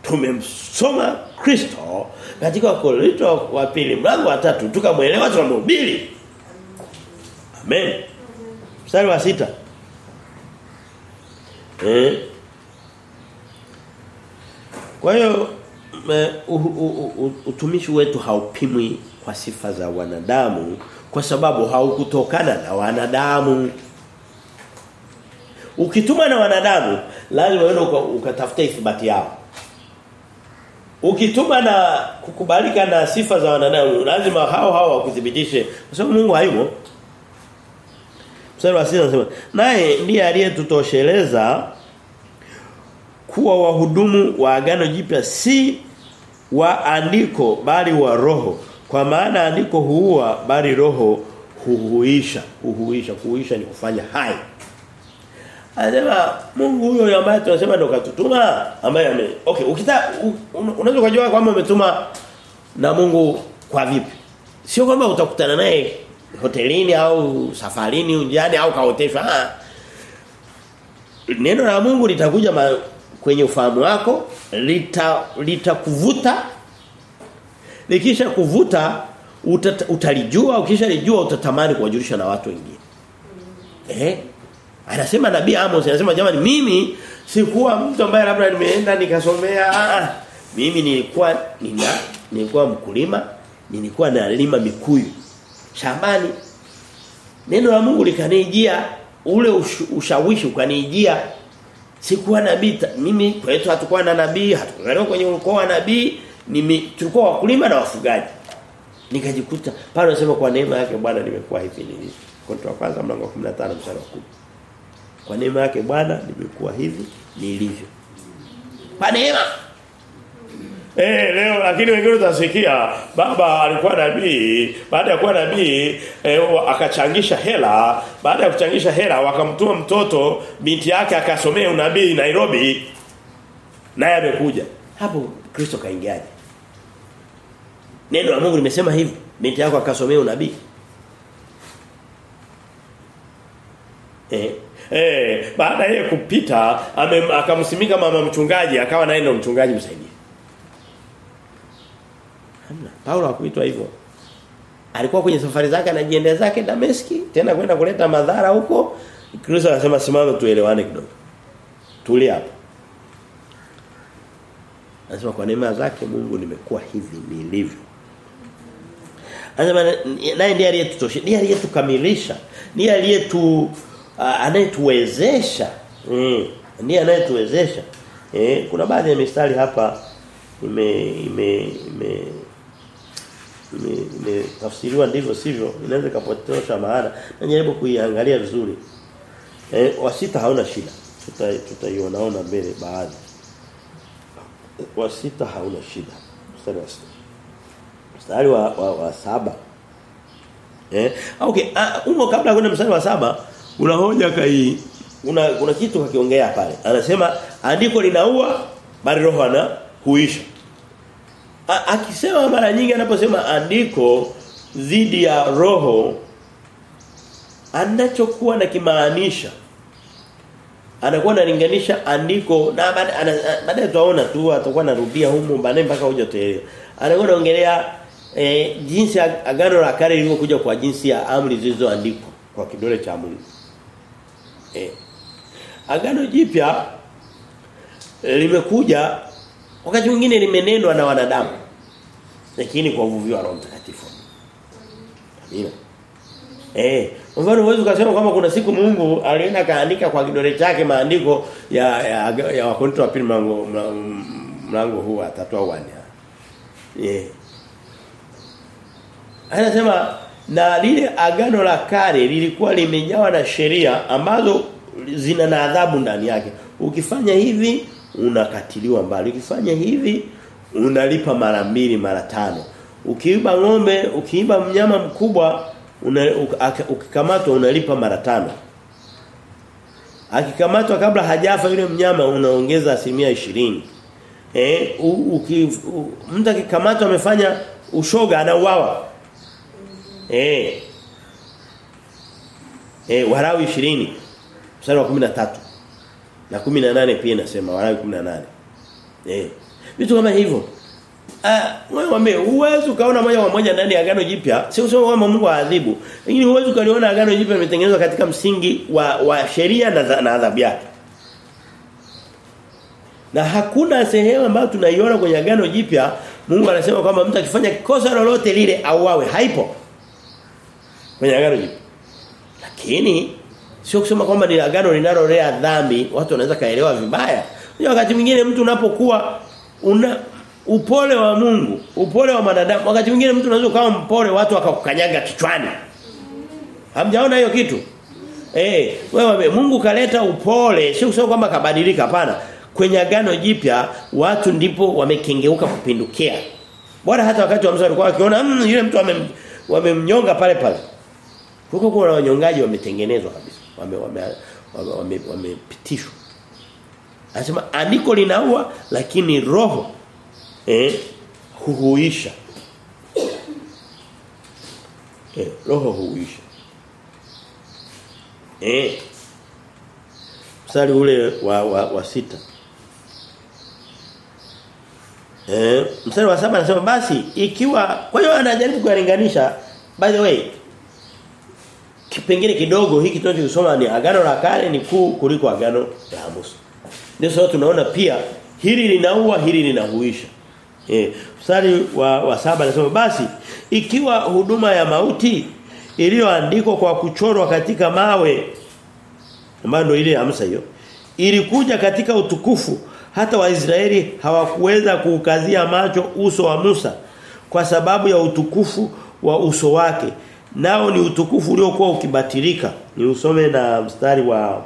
Speaker 1: Tumemsoma Kristo katika Korinto wa pili mlango wa tatu tukamwelewa tunamhubiri. Amen. Mstari wa sita Eh. Kwa hiyo utumishi wetu haupimwi kwa sifa za wanadamu kwa sababu haukutokana na wanadamu. Ukituma na wanadamu lazima uende ukatafuta ithibati yao. Ukituma na kukubalika na sifa za wanadamu lazima hao hao wakuthibitishe kwa sababu Mungu hayumo. Mstari wa 6 anasema naye ndiye aliyetutosheleza kuwa wahudumu wa agano jipya si wa andiko bali wa roho kwa maana andiko huua bali roho huhuisha. Huhuisha. Kuhuisha ni kufanya hai. Anasema Mungu huyo ambaye tunasema ndo katutuma ambaye ame okay ukita unaweza kujua kwamba umetuma na Mungu kwa vipi? Sio kwamba utakutana naye hotelini au safarini unjani au kaoteshwa. Ah neno la Mungu litakuja ma, kwenye ufahamu wako litakuvuta lita likisha kuvuta utata, utalijua ukishalijua utatamani kuwajulisha na watu wengine. Eh? Anasema nabii Amos anasema jamani mimi sikuwa mtu ambaye labda nimeenda nikasomea. Ah mimi nilikuwa nina nilikuwa mkulima nilikuwa nalima mikuyu shambani. Neno la Mungu likanijia ule ushawishi ukanijia. Sikuwa nabii mimi kwetu hatukuwa na nabii hatukuzaliwa kwenye ukoo wa nabii ni tulikuwa wakulima na wafugaji. Nikajikuta pale anasema kwa neema yake Bwana nimekuwa hivi nilivyo. Korinto wa kwanza mlango wa 15 mstari wa 10 kwa neema yake Bwana nimekuwa hivi nilivyo. Kwa neema. Eh leo lakini wengine utasikia baba alikuwa nabii baada ya kuwa nabii eh, akachangisha hela baada ya kuchangisha hela wakamtuma mtoto binti yake akasomea unabii Nairobi naye amekuja. Hapo Kristo kaingiaje Neno la Mungu limesema hivi binti yako akasomea unabii Eh Eh, baada ya kupita akamsimika mama mchungaji akawa naye ndo mchungaji msaidizi. Hamna. Paulo hakuitwa hivyo. Alikuwa kwenye safari zake anajiendea zake Dameski tena kwenda kuleta madhara huko. Kristo anasema simama tuelewane kidogo. Tulia hapo. Anasema kwa neema zake Mungu nimekuwa hivi nilivyo. Anasema naye ndiye aliyetutosha, ndiye aliyetukamilisha, ndiye aliyetu uh, anayetuwezesha. Mm. Ndiye anayetuwezesha. Eh kuna baadhi ya mistari hapa ime ime ime imetafsiriwa ndivyo sivyo. Inaweza kapotosha maana. Najaribu kuiangalia vizuri. Eh wasita hauna shida. Tuta tutaiona mbele baadhi. Wasita hauna shida. Sita mstari wa, wa, wa saba. Eh? Okay. Uh, umo kabla kwenda mstari wa saba una hoja kai una kuna kitu kakiongea pale. Anasema andiko linaua bali roho ana huisha akisema mara nyingi anaposema andiko dhidi ya roho anachokuwa na kimaanisha anakuwa analinganisha andiko na baadaye tutaona tu atakuwa anarudia humo baadaye mpaka utaelewa. Anakuwa anaongelea e, jinsi agano la kale lilivyokuja kwa jinsi ya amri zilizoandikwa kwa kidole cha Mungu. Eh. Agano jipya limekuja wakati mwingine limenenwa na wanadamu lakini kwa uvuvio wa Roho Mtakatifu. Amina. Eh, mfano uwezo ukasema kwamba kuna siku Mungu alienda kaandika kwa kidole chake maandiko ya ya, ya wa pili mlango mlango huu atatoa au wanne. Eh. Anasema na lile agano la kale lilikuwa limejawa na sheria ambazo zina na adhabu ndani yake. Ukifanya hivi unakatiliwa mbali. Ukifanya hivi unalipa mara mbili mara tano. Ukiiba ng'ombe, ukiiba mnyama mkubwa una, ukikamatwa unalipa mara tano. Akikamatwa kabla hajafa yule mnyama unaongeza asilimia ishirini Eh, mtu akikamatwa amefanya ushoga anauawa. Eh. Eh, Warawi 20 mstari wa 13 na 18 pia inasema Warawi 18. Eh. Vitu kama hivyo. Ah, wewe wame uwezo kaona moja kwa moja ndani ya agano jipya. Sio sio kwamba Mungu aadhibu. Lakini uwezo kaliona agano jipya limetengenezwa katika msingi wa wa sheria na, na adhabu yake. Na hakuna sehemu ambayo tunaiona kwenye agano jipya Mungu anasema kwamba mtu akifanya kosa lolote lile auawe. Haipo. Kwenye agano jipya. Lakini sio kusema kwamba ni agano linalolea dhambi, watu wanaweza kaelewa vibaya. Unajua Wakati mwingine mtu unapokuwa una upole wa Mungu, upole wa wanadamu. Wakati mwingine mtu unaweza kuwa mpole watu wakakukanyaga kichwani. Hamjaona hiyo kitu? Eh, wewe Mungu kaleta upole, sio kusema kwamba kabadilika hapana. Kwenye agano jipya watu ndipo wamekengeuka kupindukia. Bora hata wakati wa Musa walikuwa wakiona mmm, yule mtu wamemnyonga wame pale pale. Huko kuna wanyongaji wametengenezwa kabisa. Wame wamepitishwa. Wame, wame, wame Anasema andiko linaua lakini roho eh huhuisha. Eh roho huhuisha. Eh Mstari ule wa, wa, wa sita. Eh mstari wa saba anasema basi ikiwa kwa hiyo anajaribu kuyalinganisha by the way kipengele kidogo hiki tunachosoma ni agano la kale ni kuu kuliko agano la Musa. Ndio tunaona pia hili linaua hili linahuisha. Eh, mstari wa, wa saba anasema basi ikiwa huduma ya mauti iliyoandikwa kwa kuchorwa katika mawe ambayo ndio ile Musa hiyo ilikuja katika utukufu hata Waisraeli hawakuweza kuukazia macho uso wa Musa kwa sababu ya utukufu wa uso wake nao ni utukufu uliokuwa ukibatilika. Ni usome na mstari wa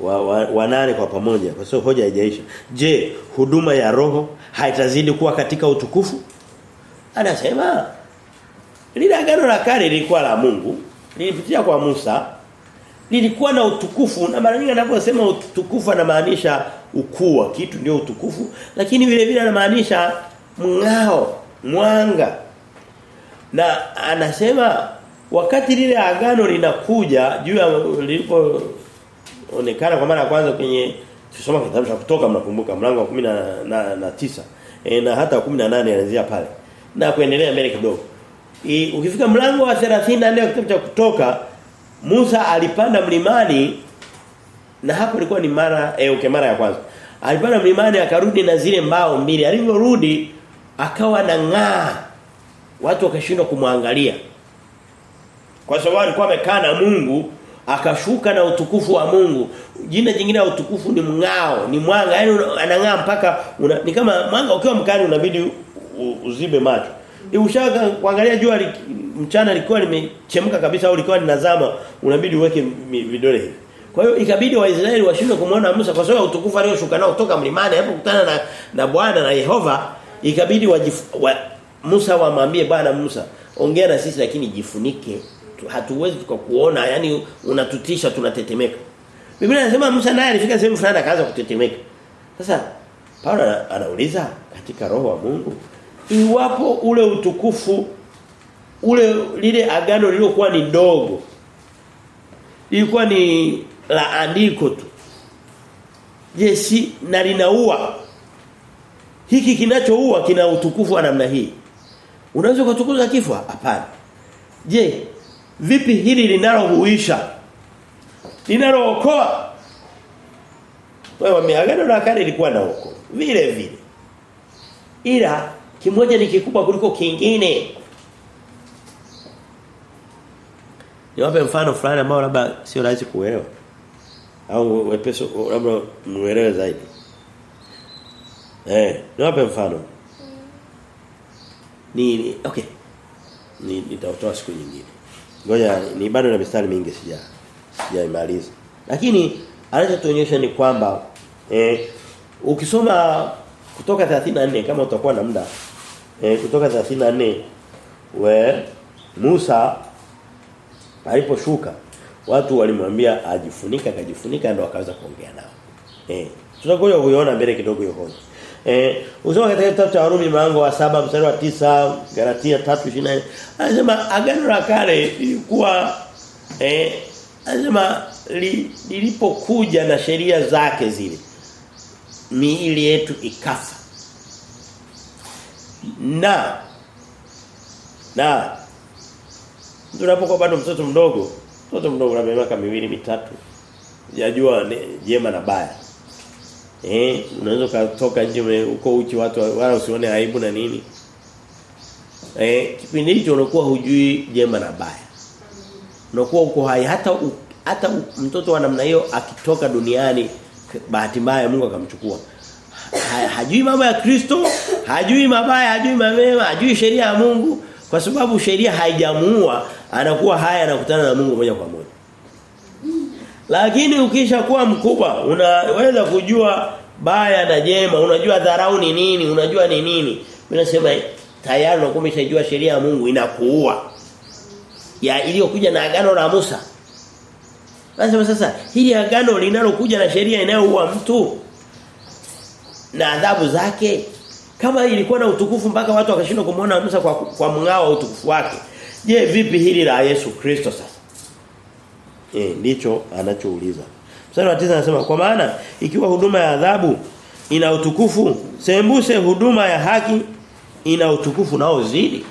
Speaker 1: wa, wa, wa nane kwa pamoja kwa sababu hoja haijaisha. Je huduma ya roho haitazidi kuwa katika utukufu? Anasema lile agano la kale lilikuwa la Mungu lilipitia kwa Musa. Lilikuwa na utukufu na mara nyingi anaposema utukufu anamaanisha ukuu kitu ndio utukufu lakini vile vile anamaanisha mng'ao mwanga na anasema wakati lile agano linakuja juu ya lilipo onekana kwa mara ya kwanza kwenye tusoma kitabu cha kutoka mnakumbuka mlango wa 19 na, na, na e, na hata 18 anaanzia pale na kuendelea mbele kidogo. E, ukifika mlango wa 34 kitabu cha kutoka Musa alipanda mlimani na hapo ilikuwa ni mara eh okay, mara ya kwanza. Alipanda mlimani akarudi na zile mbao mbili. Alivyorudi akawa na ng'aa watu wakashindwa kumwangalia. Kwa sababu alikuwa amekaa na Mungu akashuka na utukufu wa Mungu. Jina jingine la utukufu ni mng'ao ni mwanga. Yani anang'aa mpaka una, ni kama mwanga ukiwa mkali unabidi uzibe macho. Ushaka kuangalia jua li, mchana likiwa limechemka kabisa au likiwa linazama unabidi uweke vidole hivi. Kwa hiyo ikabidi waisraeli washindwe kumuona Musa kwa sababu utukufu alioshuka nao kutoka mlimani hapo kukutana na na Bwana na Yehova ikabidi wajif, wa, Musa wamwambie Bwana Musa ongea na sisi lakini jifunike hatuwezi tukakuona yani unatutisha tunatetemeka Biblia inasema Musa naye alifika sehemu fulani akaanza kutetemeka sasa Paulo anauliza katika roho wa Mungu iwapo ule utukufu ule lile agano lilikuwa ni dogo lilikuwa ni la andiko tu. Je, si na linaua. Hiki kinachoua kina utukufu wa namna hii. Unaweza kutukuza kifo? Hapana. Je, vipi hili linalohuisha? Linalookoa? Wewe miagano na kale ilikuwa na huko. Vile vile. Ila kimoja ni kikubwa kuliko kingine. Niwape mfano fulani ambao labda sio rahisi kuelewa. Au wepeso labda muelewe zaidi. Eh, niwape mfano. Ni, okay. Ni nitatoa siku nyingine. Ngoja ni bado na mistari mingi sija sijaimaliza. Lakini anachotuonyesha ni kwamba eh ukisoma kutoka 34 kama utakuwa na muda eh kutoka 34 we Musa aliposhuka watu walimwambia ajifunika akajifunika ndio akaweza kuongea nao. Eh tutakuja kuiona mbele kidogo hiyo hoja. Eh usoma katika kitabu cha Warumi mlango wa saba mstari wa tisa Galatia 3:24 anasema agano la kale lilikuwa eh anasema li, lilipokuja na sheria zake zile miili yetu ikafa. Na na tunapokuwa bado mtoto mdogo, mtoto mdogo labda miaka miwili mitatu. yajua jema na baya. Eh, unaweza kutoka nje uko uchi watu wala usione aibu na nini. Eh, kipindi hicho unakuwa hujui jema na baya. Unakuwa uko hai hata u, hata mtoto wa namna hiyo akitoka duniani bahati mbaya Mungu akamchukua. Ha, hajui mambo ya Kristo, hajui mabaya, hajui mema, hajui sheria ya Mungu kwa sababu sheria haijamuua, anakuwa haya anakutana na Mungu moja kwa moja. Lakini ukisha kuwa mkubwa unaweza kujua baya na jema, unajua dharau ni nini, unajua ni nini. Mimi nasema tayari unakuwa sheria ya Mungu inakuua. Ya iliyokuja na agano la Musa. Nasema sasa hili agano linalokuja na sheria inayoua mtu na adhabu zake kama ilikuwa na utukufu mpaka watu wakashindwa kumuona Musa kwa kwa mng'ao wa utukufu wake. Je, vipi hili la Yesu Kristo sasa? Eh ndicho anachouliza. Mstari wa 9 anasema kwa maana ikiwa huduma ya adhabu ina utukufu, sembuse huduma ya haki ina utukufu nao zidi.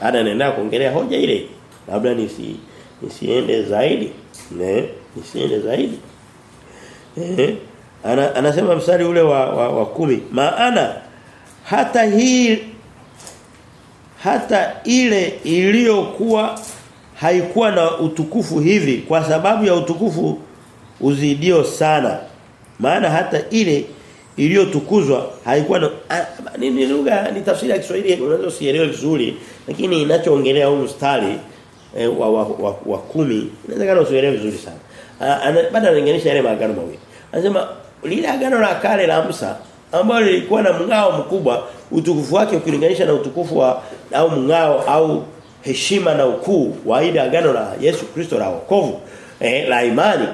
Speaker 1: Hata naenda kuongelea hoja ile. Labda nisi nisiende zaidi. Ne, nisiende zaidi. Eh ana, anasema mstari ule wa, wa, wa kumi maana hata hii hata ile iliyokuwa haikuwa na utukufu hivi kwa sababu ya utukufu uzidio sana. Maana hata ile iliyotukuzwa haikuwa na ni, ni lugha ni tafsiri ya Kiswahili unaweza usielewe vizuri lakini inachoongelea huu mstari e, wa, wa, wa, wa kumi inawezekana usielewe vizuri sana. Baada analinganisha yale maagano mawili. Anasema lile agano la kale la Musa ambalo lilikuwa na mngao mkubwa utukufu wake ukilinganisha na utukufu wa au mngao au heshima na ukuu wa ile agano la Yesu Kristo la wokovu eh, la imani.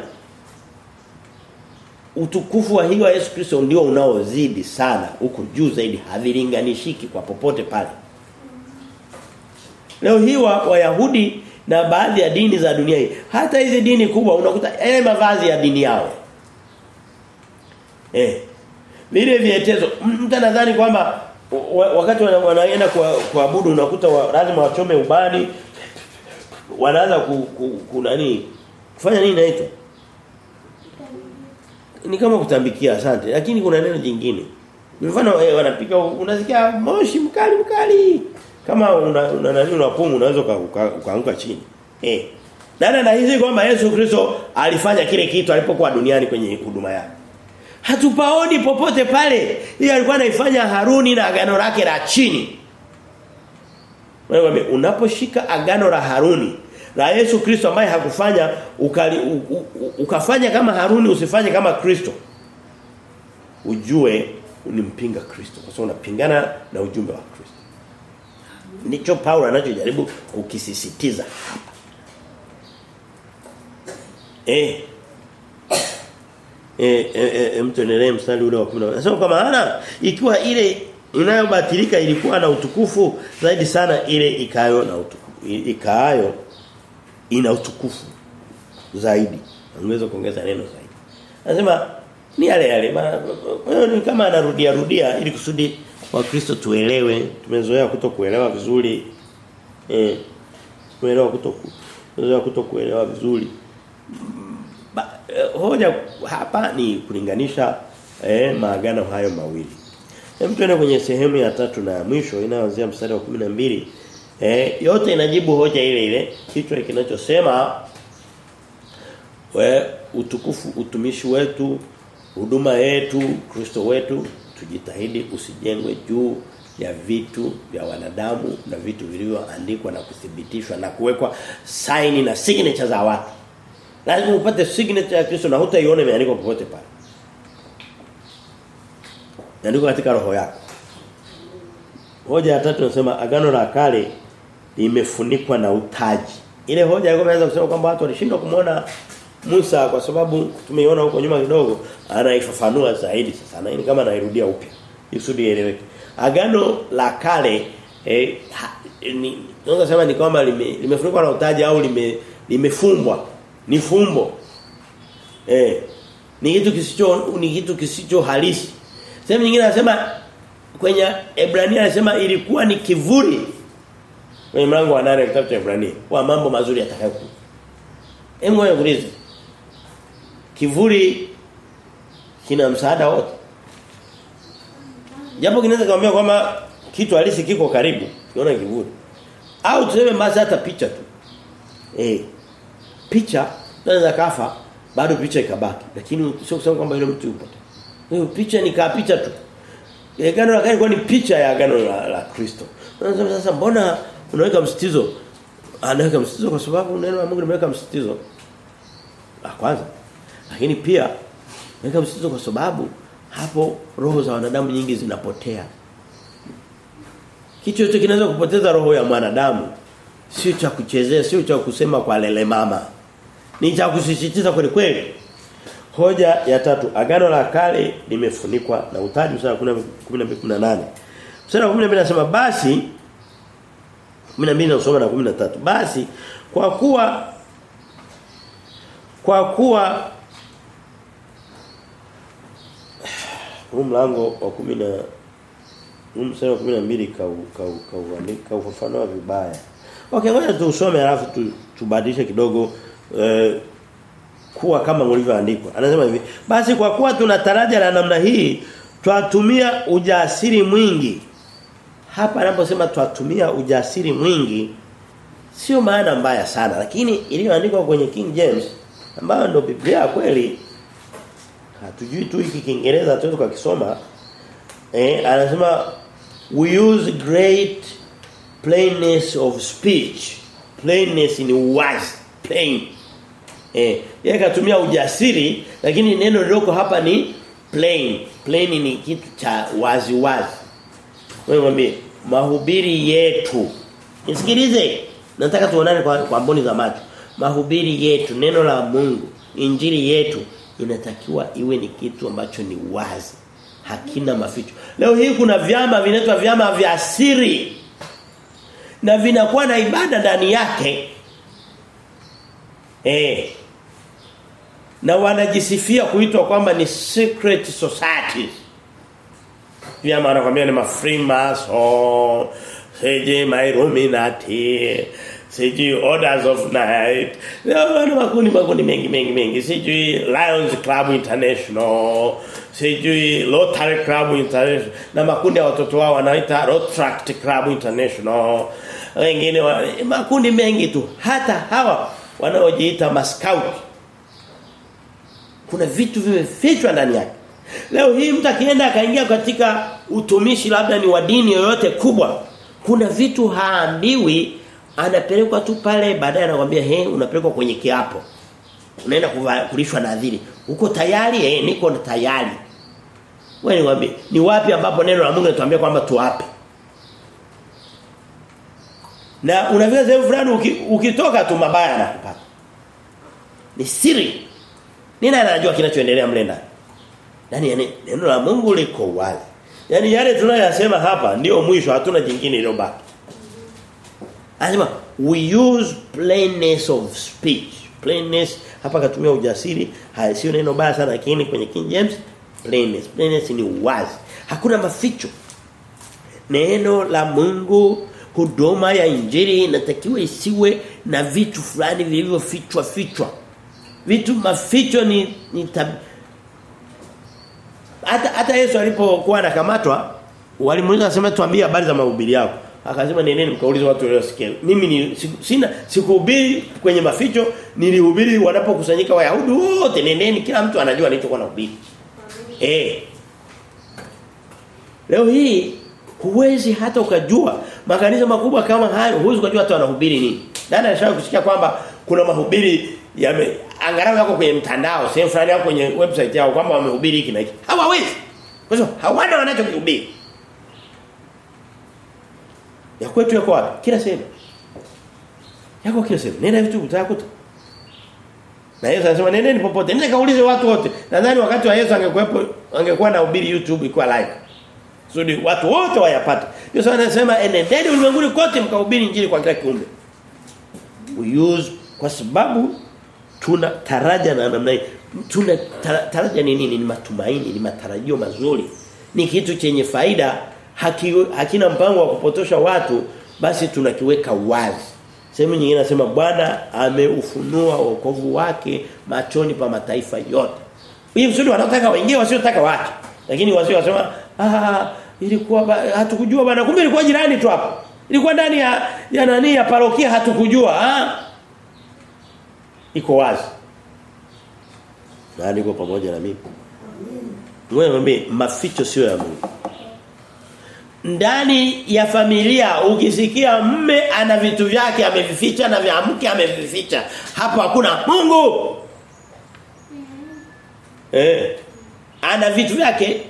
Speaker 1: Utukufu wa hiyo Yesu Kristo ndio unaozidi sana huko juu zaidi havilinganishiki kwa popote pale. Leo hii wa Wayahudi na baadhi ya dini za dunia hii hata hizi dini kubwa unakuta yale mavazi ya dini yao. Eh vile vietezo mtu anadhani kwamba wakati wanaenda kuabudu unakuta wa, lazima wachome ubani. Wanaanza ku, ku, ku nani? Kufanya nini naitwa ni kama kutambikia asante. Lakini kuna neno jingine. Mfano eh, wanapika unasikia moshi mkali mkali. Kama una, una nani unapumu unaweza ukaanguka chini. Eh. Nani anahisi kwamba Yesu Kristo alifanya kile kitu alipokuwa duniani kwenye huduma yake hatupaoni popote pale. Yeye alikuwa anaifanya Haruni na agano lake la chini. Wewe unaposhika agano la Haruni la Yesu Kristo ambaye hakufanya ukali, u, u, u, ukafanya kama Haruni usifanye kama Kristo. Ujue unimpinga Kristo kwa sababu unapingana na ujumbe wa Kristo. Ndicho Paulo anachojaribu kukisisitiza hapa. Eh eh eh, eh mtu endelee mstari ule wa 10 anasema kwa maana ikiwa ile inayobatilika ilikuwa na utukufu zaidi sana ile ikayo na utukufu ikaayo ina utukufu zaidi Angeweza kuongeza neno zaidi. Anasema ni yale yale. Ni kama anarudia rudia ili kusudi wa Kristo tuelewe. Tumezoea kutokuelewa vizuri. Eh. Tumezoea kutokuelewa vizuri. Eh, hoja hapa ni kulinganisha eh, maagano hayo mawili. Hem tuende kwenye sehemu ya tatu na ya mwisho inayoanzia mstari wa 12. Eh, yote inajibu hoja ile ile. Kichwa kinachosema we utukufu utumishi wetu huduma yetu Kristo wetu tujitahidi usijengwe juu ya vitu vya wanadamu na vitu vilivyoandikwa na kuthibitishwa na kuwekwa saini na signature za watu. Lazima upate signature ya Kristo na hutaiona imeandikwa popote pale. ndiko katika roho yako. Hoja ya tatu nasema agano la kale limefunikwa na utaji. Ile hoja ilikuwa inaweza kusema kwamba watu walishindwa kumuona Musa kwa sababu tumeiona huko nyuma kidogo anaifafanua zaidi sasa na kama anairudia upya. Isudi ieleweke. Agano la kale eh ha, ni sema ni kwamba lime, limefunikwa na utaji au lime limefumbwa. Ni fumbo. Eh ni kitu kisicho ni kitu kisicho halisi. Sehemu nyingine anasema kwenye Ebrania anasema ilikuwa ni kivuli. Kwenye mlango wa 8 kitabu cha Ebrania kwa mambo mazuri yatakayokuja. Hebu wewe ulize. Kivuli kina msaada wote. Japo kinaweza kumwambia kwamba kitu halisi kiko karibu, unaona kivuli. Au tuseme basi hata picha tu. Eh. Picha naweza kafa bado picha ikabaki. Lakini sio kusema kwamba ile mtu yupo. Hiyo picha ni kaa picha tu. ile Agano la kale ni picha ya gano la, la Kristo. Sasa mbona unaweka msitizo? Anaweka msitizo kwa sababu neno la Mungu limeweka msitizo. La kwanza. Lakini pia naweka msitizo kwa sababu hapo roho za wanadamu nyingi zinapotea. Kitu chochote kinaweza kupoteza roho ya mwanadamu. Sio cha kuchezea, sio cha kusema kwa lele mama. Ni cha kusisitiza kweli kweli. Hoja ya tatu, agano la kale limefunikwa na utaji mstari 12 Mstari wa 12 nasema basi 12 nasoma na 13. Basi kwa kuwa kwa kuwa huu mlango wa 10 na huu mstari wa 12 kau kau kau ufafanua vibaya. Okay, ngoja tusome alafu tu, tubadilishe kidogo eh, kuwa kama ulivyoandikwa. Anasema hivi, basi kwa kuwa tuna taraja la namna hii, twatumia ujasiri mwingi. Hapa anaposema twatumia ujasiri mwingi sio maana mbaya sana, lakini iliyoandikwa kwenye King James ambayo ndio Biblia kweli hatujui tu hiki Kiingereza tuweze kukisoma eh anasema we use great plainness of speech plainness ni uwazi plain eh yeye katumia ujasiri lakini neno liloko hapa ni plain. Plain ni kitu cha wazi wazi wewe mwambie mahubiri yetu. Nisikilize. Nataka tuonane kwa, kwa mboni za macho. Mahubiri yetu neno la Mungu injili yetu inatakiwa iwe ni kitu ambacho ni wazi. Hakina maficho. Leo hii kuna vyama vinaitwa vyama vya siri. Na vinakuwa na ibada ndani yake. Eh na wanajisifia kuitwa kwamba ni secret societies. Vyama wanakuambia ni mafreemason my Illuminati siji orders of night. Wana makundi makundi mengi mengi mengi. Sijui Lions Club International sijui Rotary Club International. Na makundi ya watoto wao wanaita Rotract Club International. Wengine makundi mengi tu. Hata hawa wanaojiita mascout kuna vitu vimefichwa ndani yake. Leo hii mtu akienda akaingia katika utumishi labda ni wa dini yoyote kubwa kuna vitu haambiwi anapelekwa tu pale baadaye anakuambia he unapelekwa kwenye kiapo. Unaenda kulishwa nadhiri uko tayari eh? Niko tayari. Wewe niwaambie ni wapi ambapo neno la Mungu linatuambia kwamba tuape na unaweza sehemu fulani uki, ukitoka tu mabaya yanakupata. Ni siri nini anajua kinachoendelea mle ndani yani, yani neno la Mungu liko wazi Yaani yale tunayoyasema hapa ndio mwisho hatuna jingine iliyobaki Anasema we use plainness of speech. plainness hapa katumia ujasiri sio neno baya sana lakini kwenye King James plainness plainness ni wazi. hakuna maficho neno la Mungu huduma ya injili inatakiwa isiwe na vitu fulani vilivyofichwa fichwa. fichwa vitu maficho ni, ni tab... hata hata Yesu alipokuwa anakamatwa walimuuliza anasema tuambie habari za mahubiri yako. Akasema neneni mkaulize watu waliosikia mimi ni sina sikuhubiri kwenye maficho nilihubiri wanapokusanyika wayahudi wote. Nendeni kila mtu anajua nilichokuwa nahubiri. Eh. Leo hii huwezi hata ukajua makanisa makubwa kama hayo huwezi ukajua watu wanahubiri nini. Dada alishawahi kusikia kwamba kuna mahubiri yame angalau yako kwenye mtandao sehemu fulani yako kwenye website yao kwamba wamehubiri hiki na hiki hawawezi. Kwa sababu hawana wanachokihubiri. Ya kwetu yako wapi? Kila sehemu. Yako kila sehemu. Nenda YouTube utakuta na Yesu anasema nendeni popote. Nenda kaulize watu wote. Nadhani wakati wa Yesu angekuepo angekuwa na ubiri YouTube ikuwa live. Kusudi watu wote wayapate. Sababu anasema enendeni ulimwenguni kote mkahubiri injili kwa kila kiumbe. We use kwa sababu tuna taraja na namna hii. Tuna taraja ni nini? Ni matumaini ni matarajio mazuri. Ni kitu chenye faida. Haki, hakina mpango wa kupotosha watu basi tunakiweka wazi. Sehemu nyingine nasema Bwana ameufunua wokovu wake machoni pa mataifa yote. Hii msudi wanataka waingie wasiotaka watu lakini wasio wasema ah ilikuwa hatukujua bwana. Kumbe ilikuwa jirani tu hapo. Ilikuwa ndani ya ya nani ya parokia hatukujua ah iko wazi. Na niko pamoja na mimi. Wewe niambie maficho sio ya Mungu. Ndani ya familia ukisikia mme ana vitu vyake amevificha na vya mke amevificha hapo hakuna Mungu. Eh. Ana vitu vyake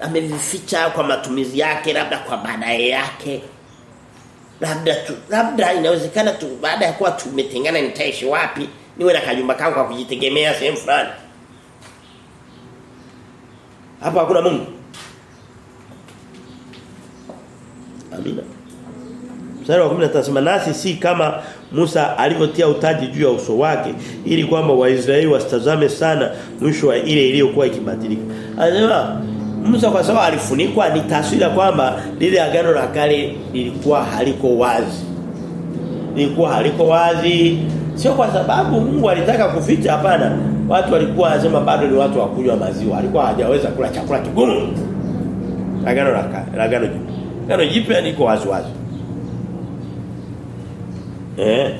Speaker 1: amevificha kwa matumizi yake labda kwa baadaye yake labda tu labda inawezekana tu baada ya kuwa tumetengana nitaishi wapi? Niwe na kajumba kangu kwa kujitegemea sehemu fulani. Hapo hakuna Mungu. Amina. Mstari wa 10 anasema nasi si kama Musa alivyotia utaji juu ya uso wake ili kwamba Waisraeli wasitazame sana mwisho wa ile iliyokuwa ikibadilika. Anasema Musa kwa sababu alifunikwa ni taswira kwamba lile agano la kale lilikuwa haliko wazi. Lilikuwa haliko wazi sio kwa sababu Mungu alitaka kuficha hapana. Watu walikuwa wanasema bado ni watu wa kunywa maziwa. Alikuwa hajaweza kula chakula kigumu. Agano la kale, agano jipya. Agano jipya liko wazi wazi. Eh.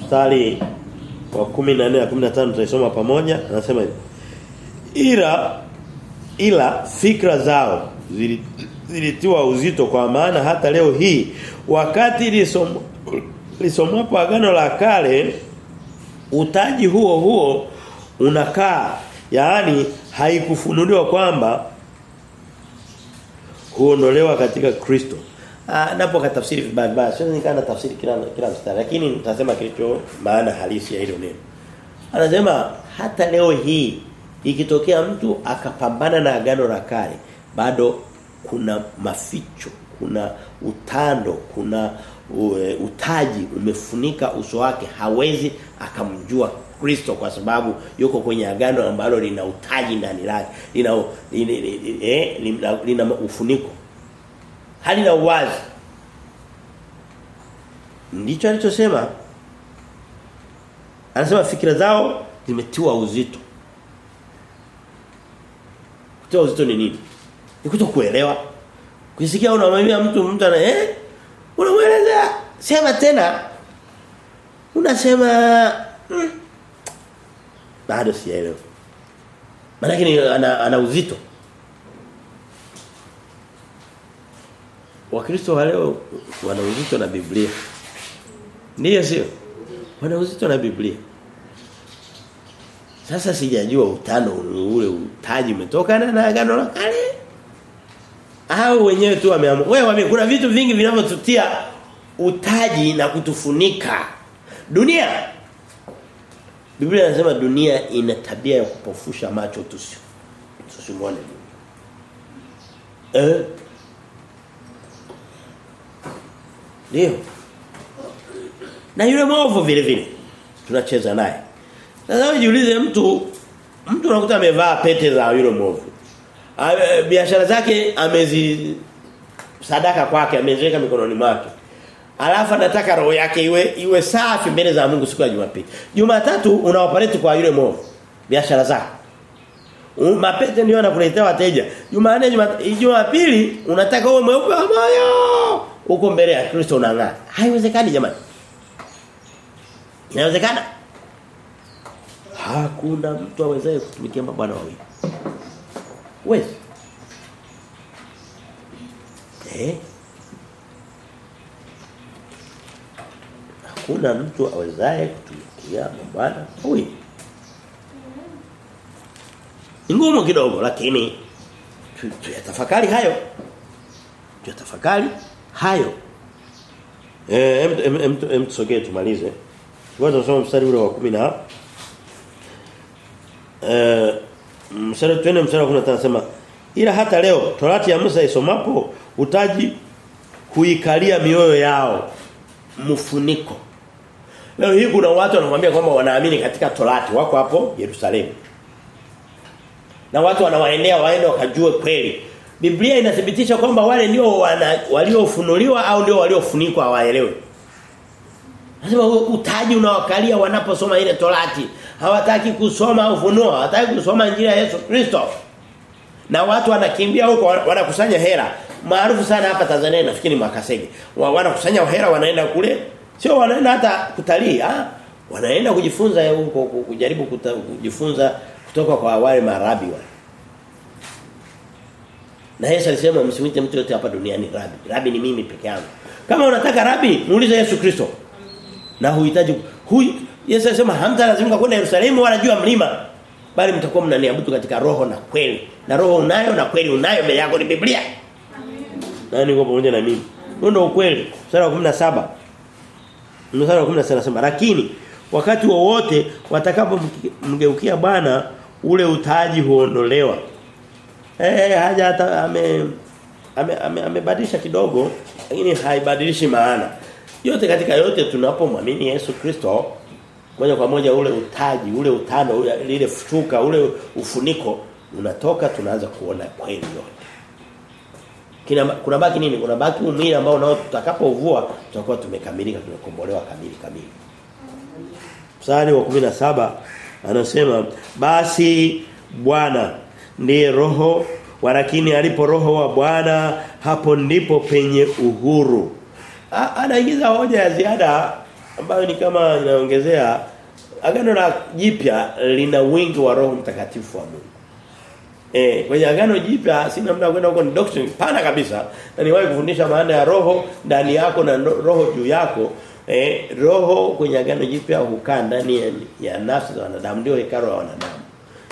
Speaker 1: Mstari wa 14 na 15 tutaisoma pamoja anasema hivi. Ila ila fikra zao zilitiwa uzito kwa maana hata leo hii wakati lisomwa agano la kale utaji huo huo unakaa yaani haikufunuliwa kwamba huondolewa katika Kristo Ah napo katafsiri vibaya vibaya. Sio nikana tafsiri kila kila mstari lakini nitasema kilicho maana halisi ya hilo neno. Anasema hata leo hii ikitokea mtu akapambana na agano la kale bado kuna maficho, kuna utando, kuna utaji umefunika uso wake hawezi akamjua Kristo kwa sababu yuko kwenye agano ambalo lina utaji ndani lake lina lina, eh, lina, lina ufuniko. Halina uwazi. Ndicho alichosema. Anasema fikira zao zimetiwa uzito kutiwa uzito ni nini ni kutokuelewa kusikia unamwambia mtu mtu ana eh unamwelezea sema tena unasema mm, bado sielewi maana ana, ana uzito Wakristo wa leo wana uzito na Biblia. Ndiyo sio? Wana uzito na Biblia. Sasa sijajua utano ule utaji umetokana na agano la kale. Au wenyewe tu wameamua. Wewe wame kuna vitu vingi vinavyotutia utaji na kutufunika. Dunia Biblia inasema dunia ina tabia ya kupofusha macho tusio. Tusimwone. Eh Ndio. Na yule mwovu vile vile. tunacheza naye. Sasa jiulize mtu mtu unakuta amevaa pete za yule mwovu. Biashara zake amezi sadaka kwake ameziweka mikononi mwake. Alafu anataka roho yake iwe iwe safi mbele za Mungu siku ya Jumapili. Jumatatu unawapareti kwa yule mwovu. Biashara zake Mapete ndio anakuletea wateja. Jumanne Juma- Jumapili unataka uwe mweupe amayo. Uko Huko mbele ya Kristo unang'aa. Haiwezekani jamani. Inawezekana? Hakuna mtu awezaye kutumikia mabwana wawili. Wewe. Eh? Hakuna mtu awezaye kutumikia mabwana wawili. Ngumu kidogo lakini tu- tuyatafakari hayo. Tuyatafakari hayo. Eh em, em, em tusogee tumalize. Ngoja tusome mstari ule wa 10 na eh mstari msara kuna tunasema 15 ila hata leo torati ya Musa isomapo utaji kuikalia mioyo yao mfuniko. Leo hii kuna watu wanakuambia kwamba wanaamini katika torati wako hapo Yerusalemu. Na watu wanawaendea waende wakajue kweli. Biblia inathibitisha kwamba wale ndio waliofunuliwa au ndio waliofunikwa hawaelewi. Nasema utaji unawakalia wanaposoma ile torati. Hawataki kusoma ufunuo, hawataki kusoma injili ya Yesu Kristo. Na watu wanakimbia huko wanakusanya hela. Maarufu sana hapa Tanzania nafikiri Makasege. Wa- Wanakusanya hela wanaenda kule. Sio wanaenda hata kutalii, ah. Wanaenda kujifunza huko kujaribu kuta, kujifunza kutoka kwa wale marabi wale. Na Yesu alisema msimwite mtu yote hapa duniani rabi. Rabi ni mimi peke yangu. Kama unataka rabi, muulize Yesu Kristo. Na huhitaji huyu Yesu alisema hamtalazimika kwenda Yerusalemu wala juu ya mlima bali mtakuwa mnaniabudu katika roho na kweli. Na roho unayo na kweli unayo mbele yako ni Biblia. Nani yuko pamoja na mimi? Huo ndio ukweli. Sura ya 17. Mstari wa 17 nasema lakini wakati wowote watakapomgeukia Bwana ule utaji huondolewa. Eh haja hata ame amebadilisha ame, ame kidogo lakini haibadilishi maana. Yote katika yote tunapomwamini Yesu Kristo moja kwa moja ule utaji, ule utano, ule lile futuka, ule ufuniko unatoka tunaanza kuona kweli yote. Kina kuna baki nini? Kuna baki mwili ambao nao tutakapovua tutakuwa tumekamilika, tumekombolewa kamili kamili. Mstari wa 17 anasema basi Bwana ndiye roho walakini alipo roho wa Bwana hapo ndipo penye uhuru. Anaingiza hoja ya ziada ambayo ni kama inaongezea agano la jipya lina wingi wa roho mtakatifu wa Mungu. Eh, kwenye agano jipya sina muda kwenda huko ni doctrine pana kabisa. Na niwahi kufundisha maana ya roho ndani yako na roho juu yako. Eh, roho kwenye agano jipya hukaa ndani ya, ya nafsi za wanadamu ndio hekalo la wanadamu.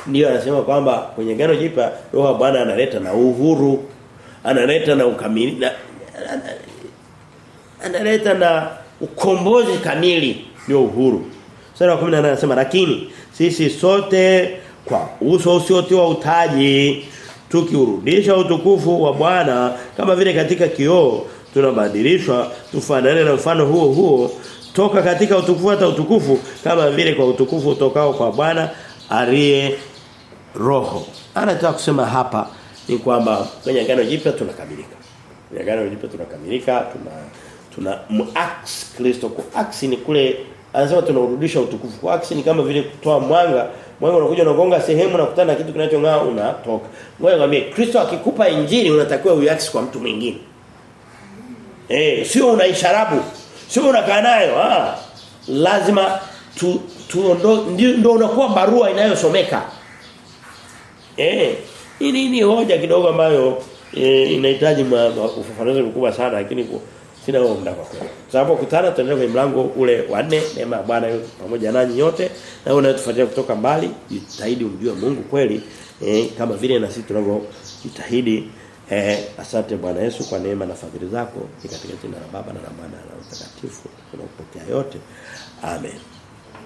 Speaker 1: Ndio anasema kwamba kwenye agano jipya roho wa Bwana analeta na uhuru, analeta na ukamilifu na, analeta na ukombozi kamili ndio uhuru. Sura ya 18 anasema lakini sisi sote kwa uso usiotiwa utaji tukiurudisha utukufu wa Bwana kama vile katika kioo tunabadilishwa tufanane na mfano huo huo toka katika utukufu hata utukufu kama vile kwa utukufu utokao kwa Bwana aliye roho. Anataka kusema hapa ni kwamba kwenye agano jipya tunakamilika. Kwenye agano jipya tunakamilika, tuna tuna muax Kristo kuax ni kule anasema tunaurudisha utukufu. Kuax ni kama vile kutoa mwanga, mwanga unakuja unagonga sehemu na kutana na kitu kinachong'aa unatoka. Ngoja nikwambie Kristo akikupa injili unatakiwa uax kwa mtu mwingine. Eh, sio unaisharabu. Sio unakaa nayo, ah. Lazima tu tuondo ndio unakuwa barua inayosomeka. Eh, hii ni hoja kidogo ambayo e, inahitaji ufafanuzi mkubwa sana lakini sina huo muda kwa kweli. Sababu kutana tutaendelea kwenye mlango ule wa 4 neema ya Bwana pamoja nanyi nyote na wewe unayetufuatia kutoka mbali jitahidi umjue Mungu kweli eh, kama vile na sisi tunavyojitahidi eh, asante Bwana Yesu kwa neema na fadhili zako ni katika jina la Baba na la Mwana na la Mtakatifu tunapokea yote amen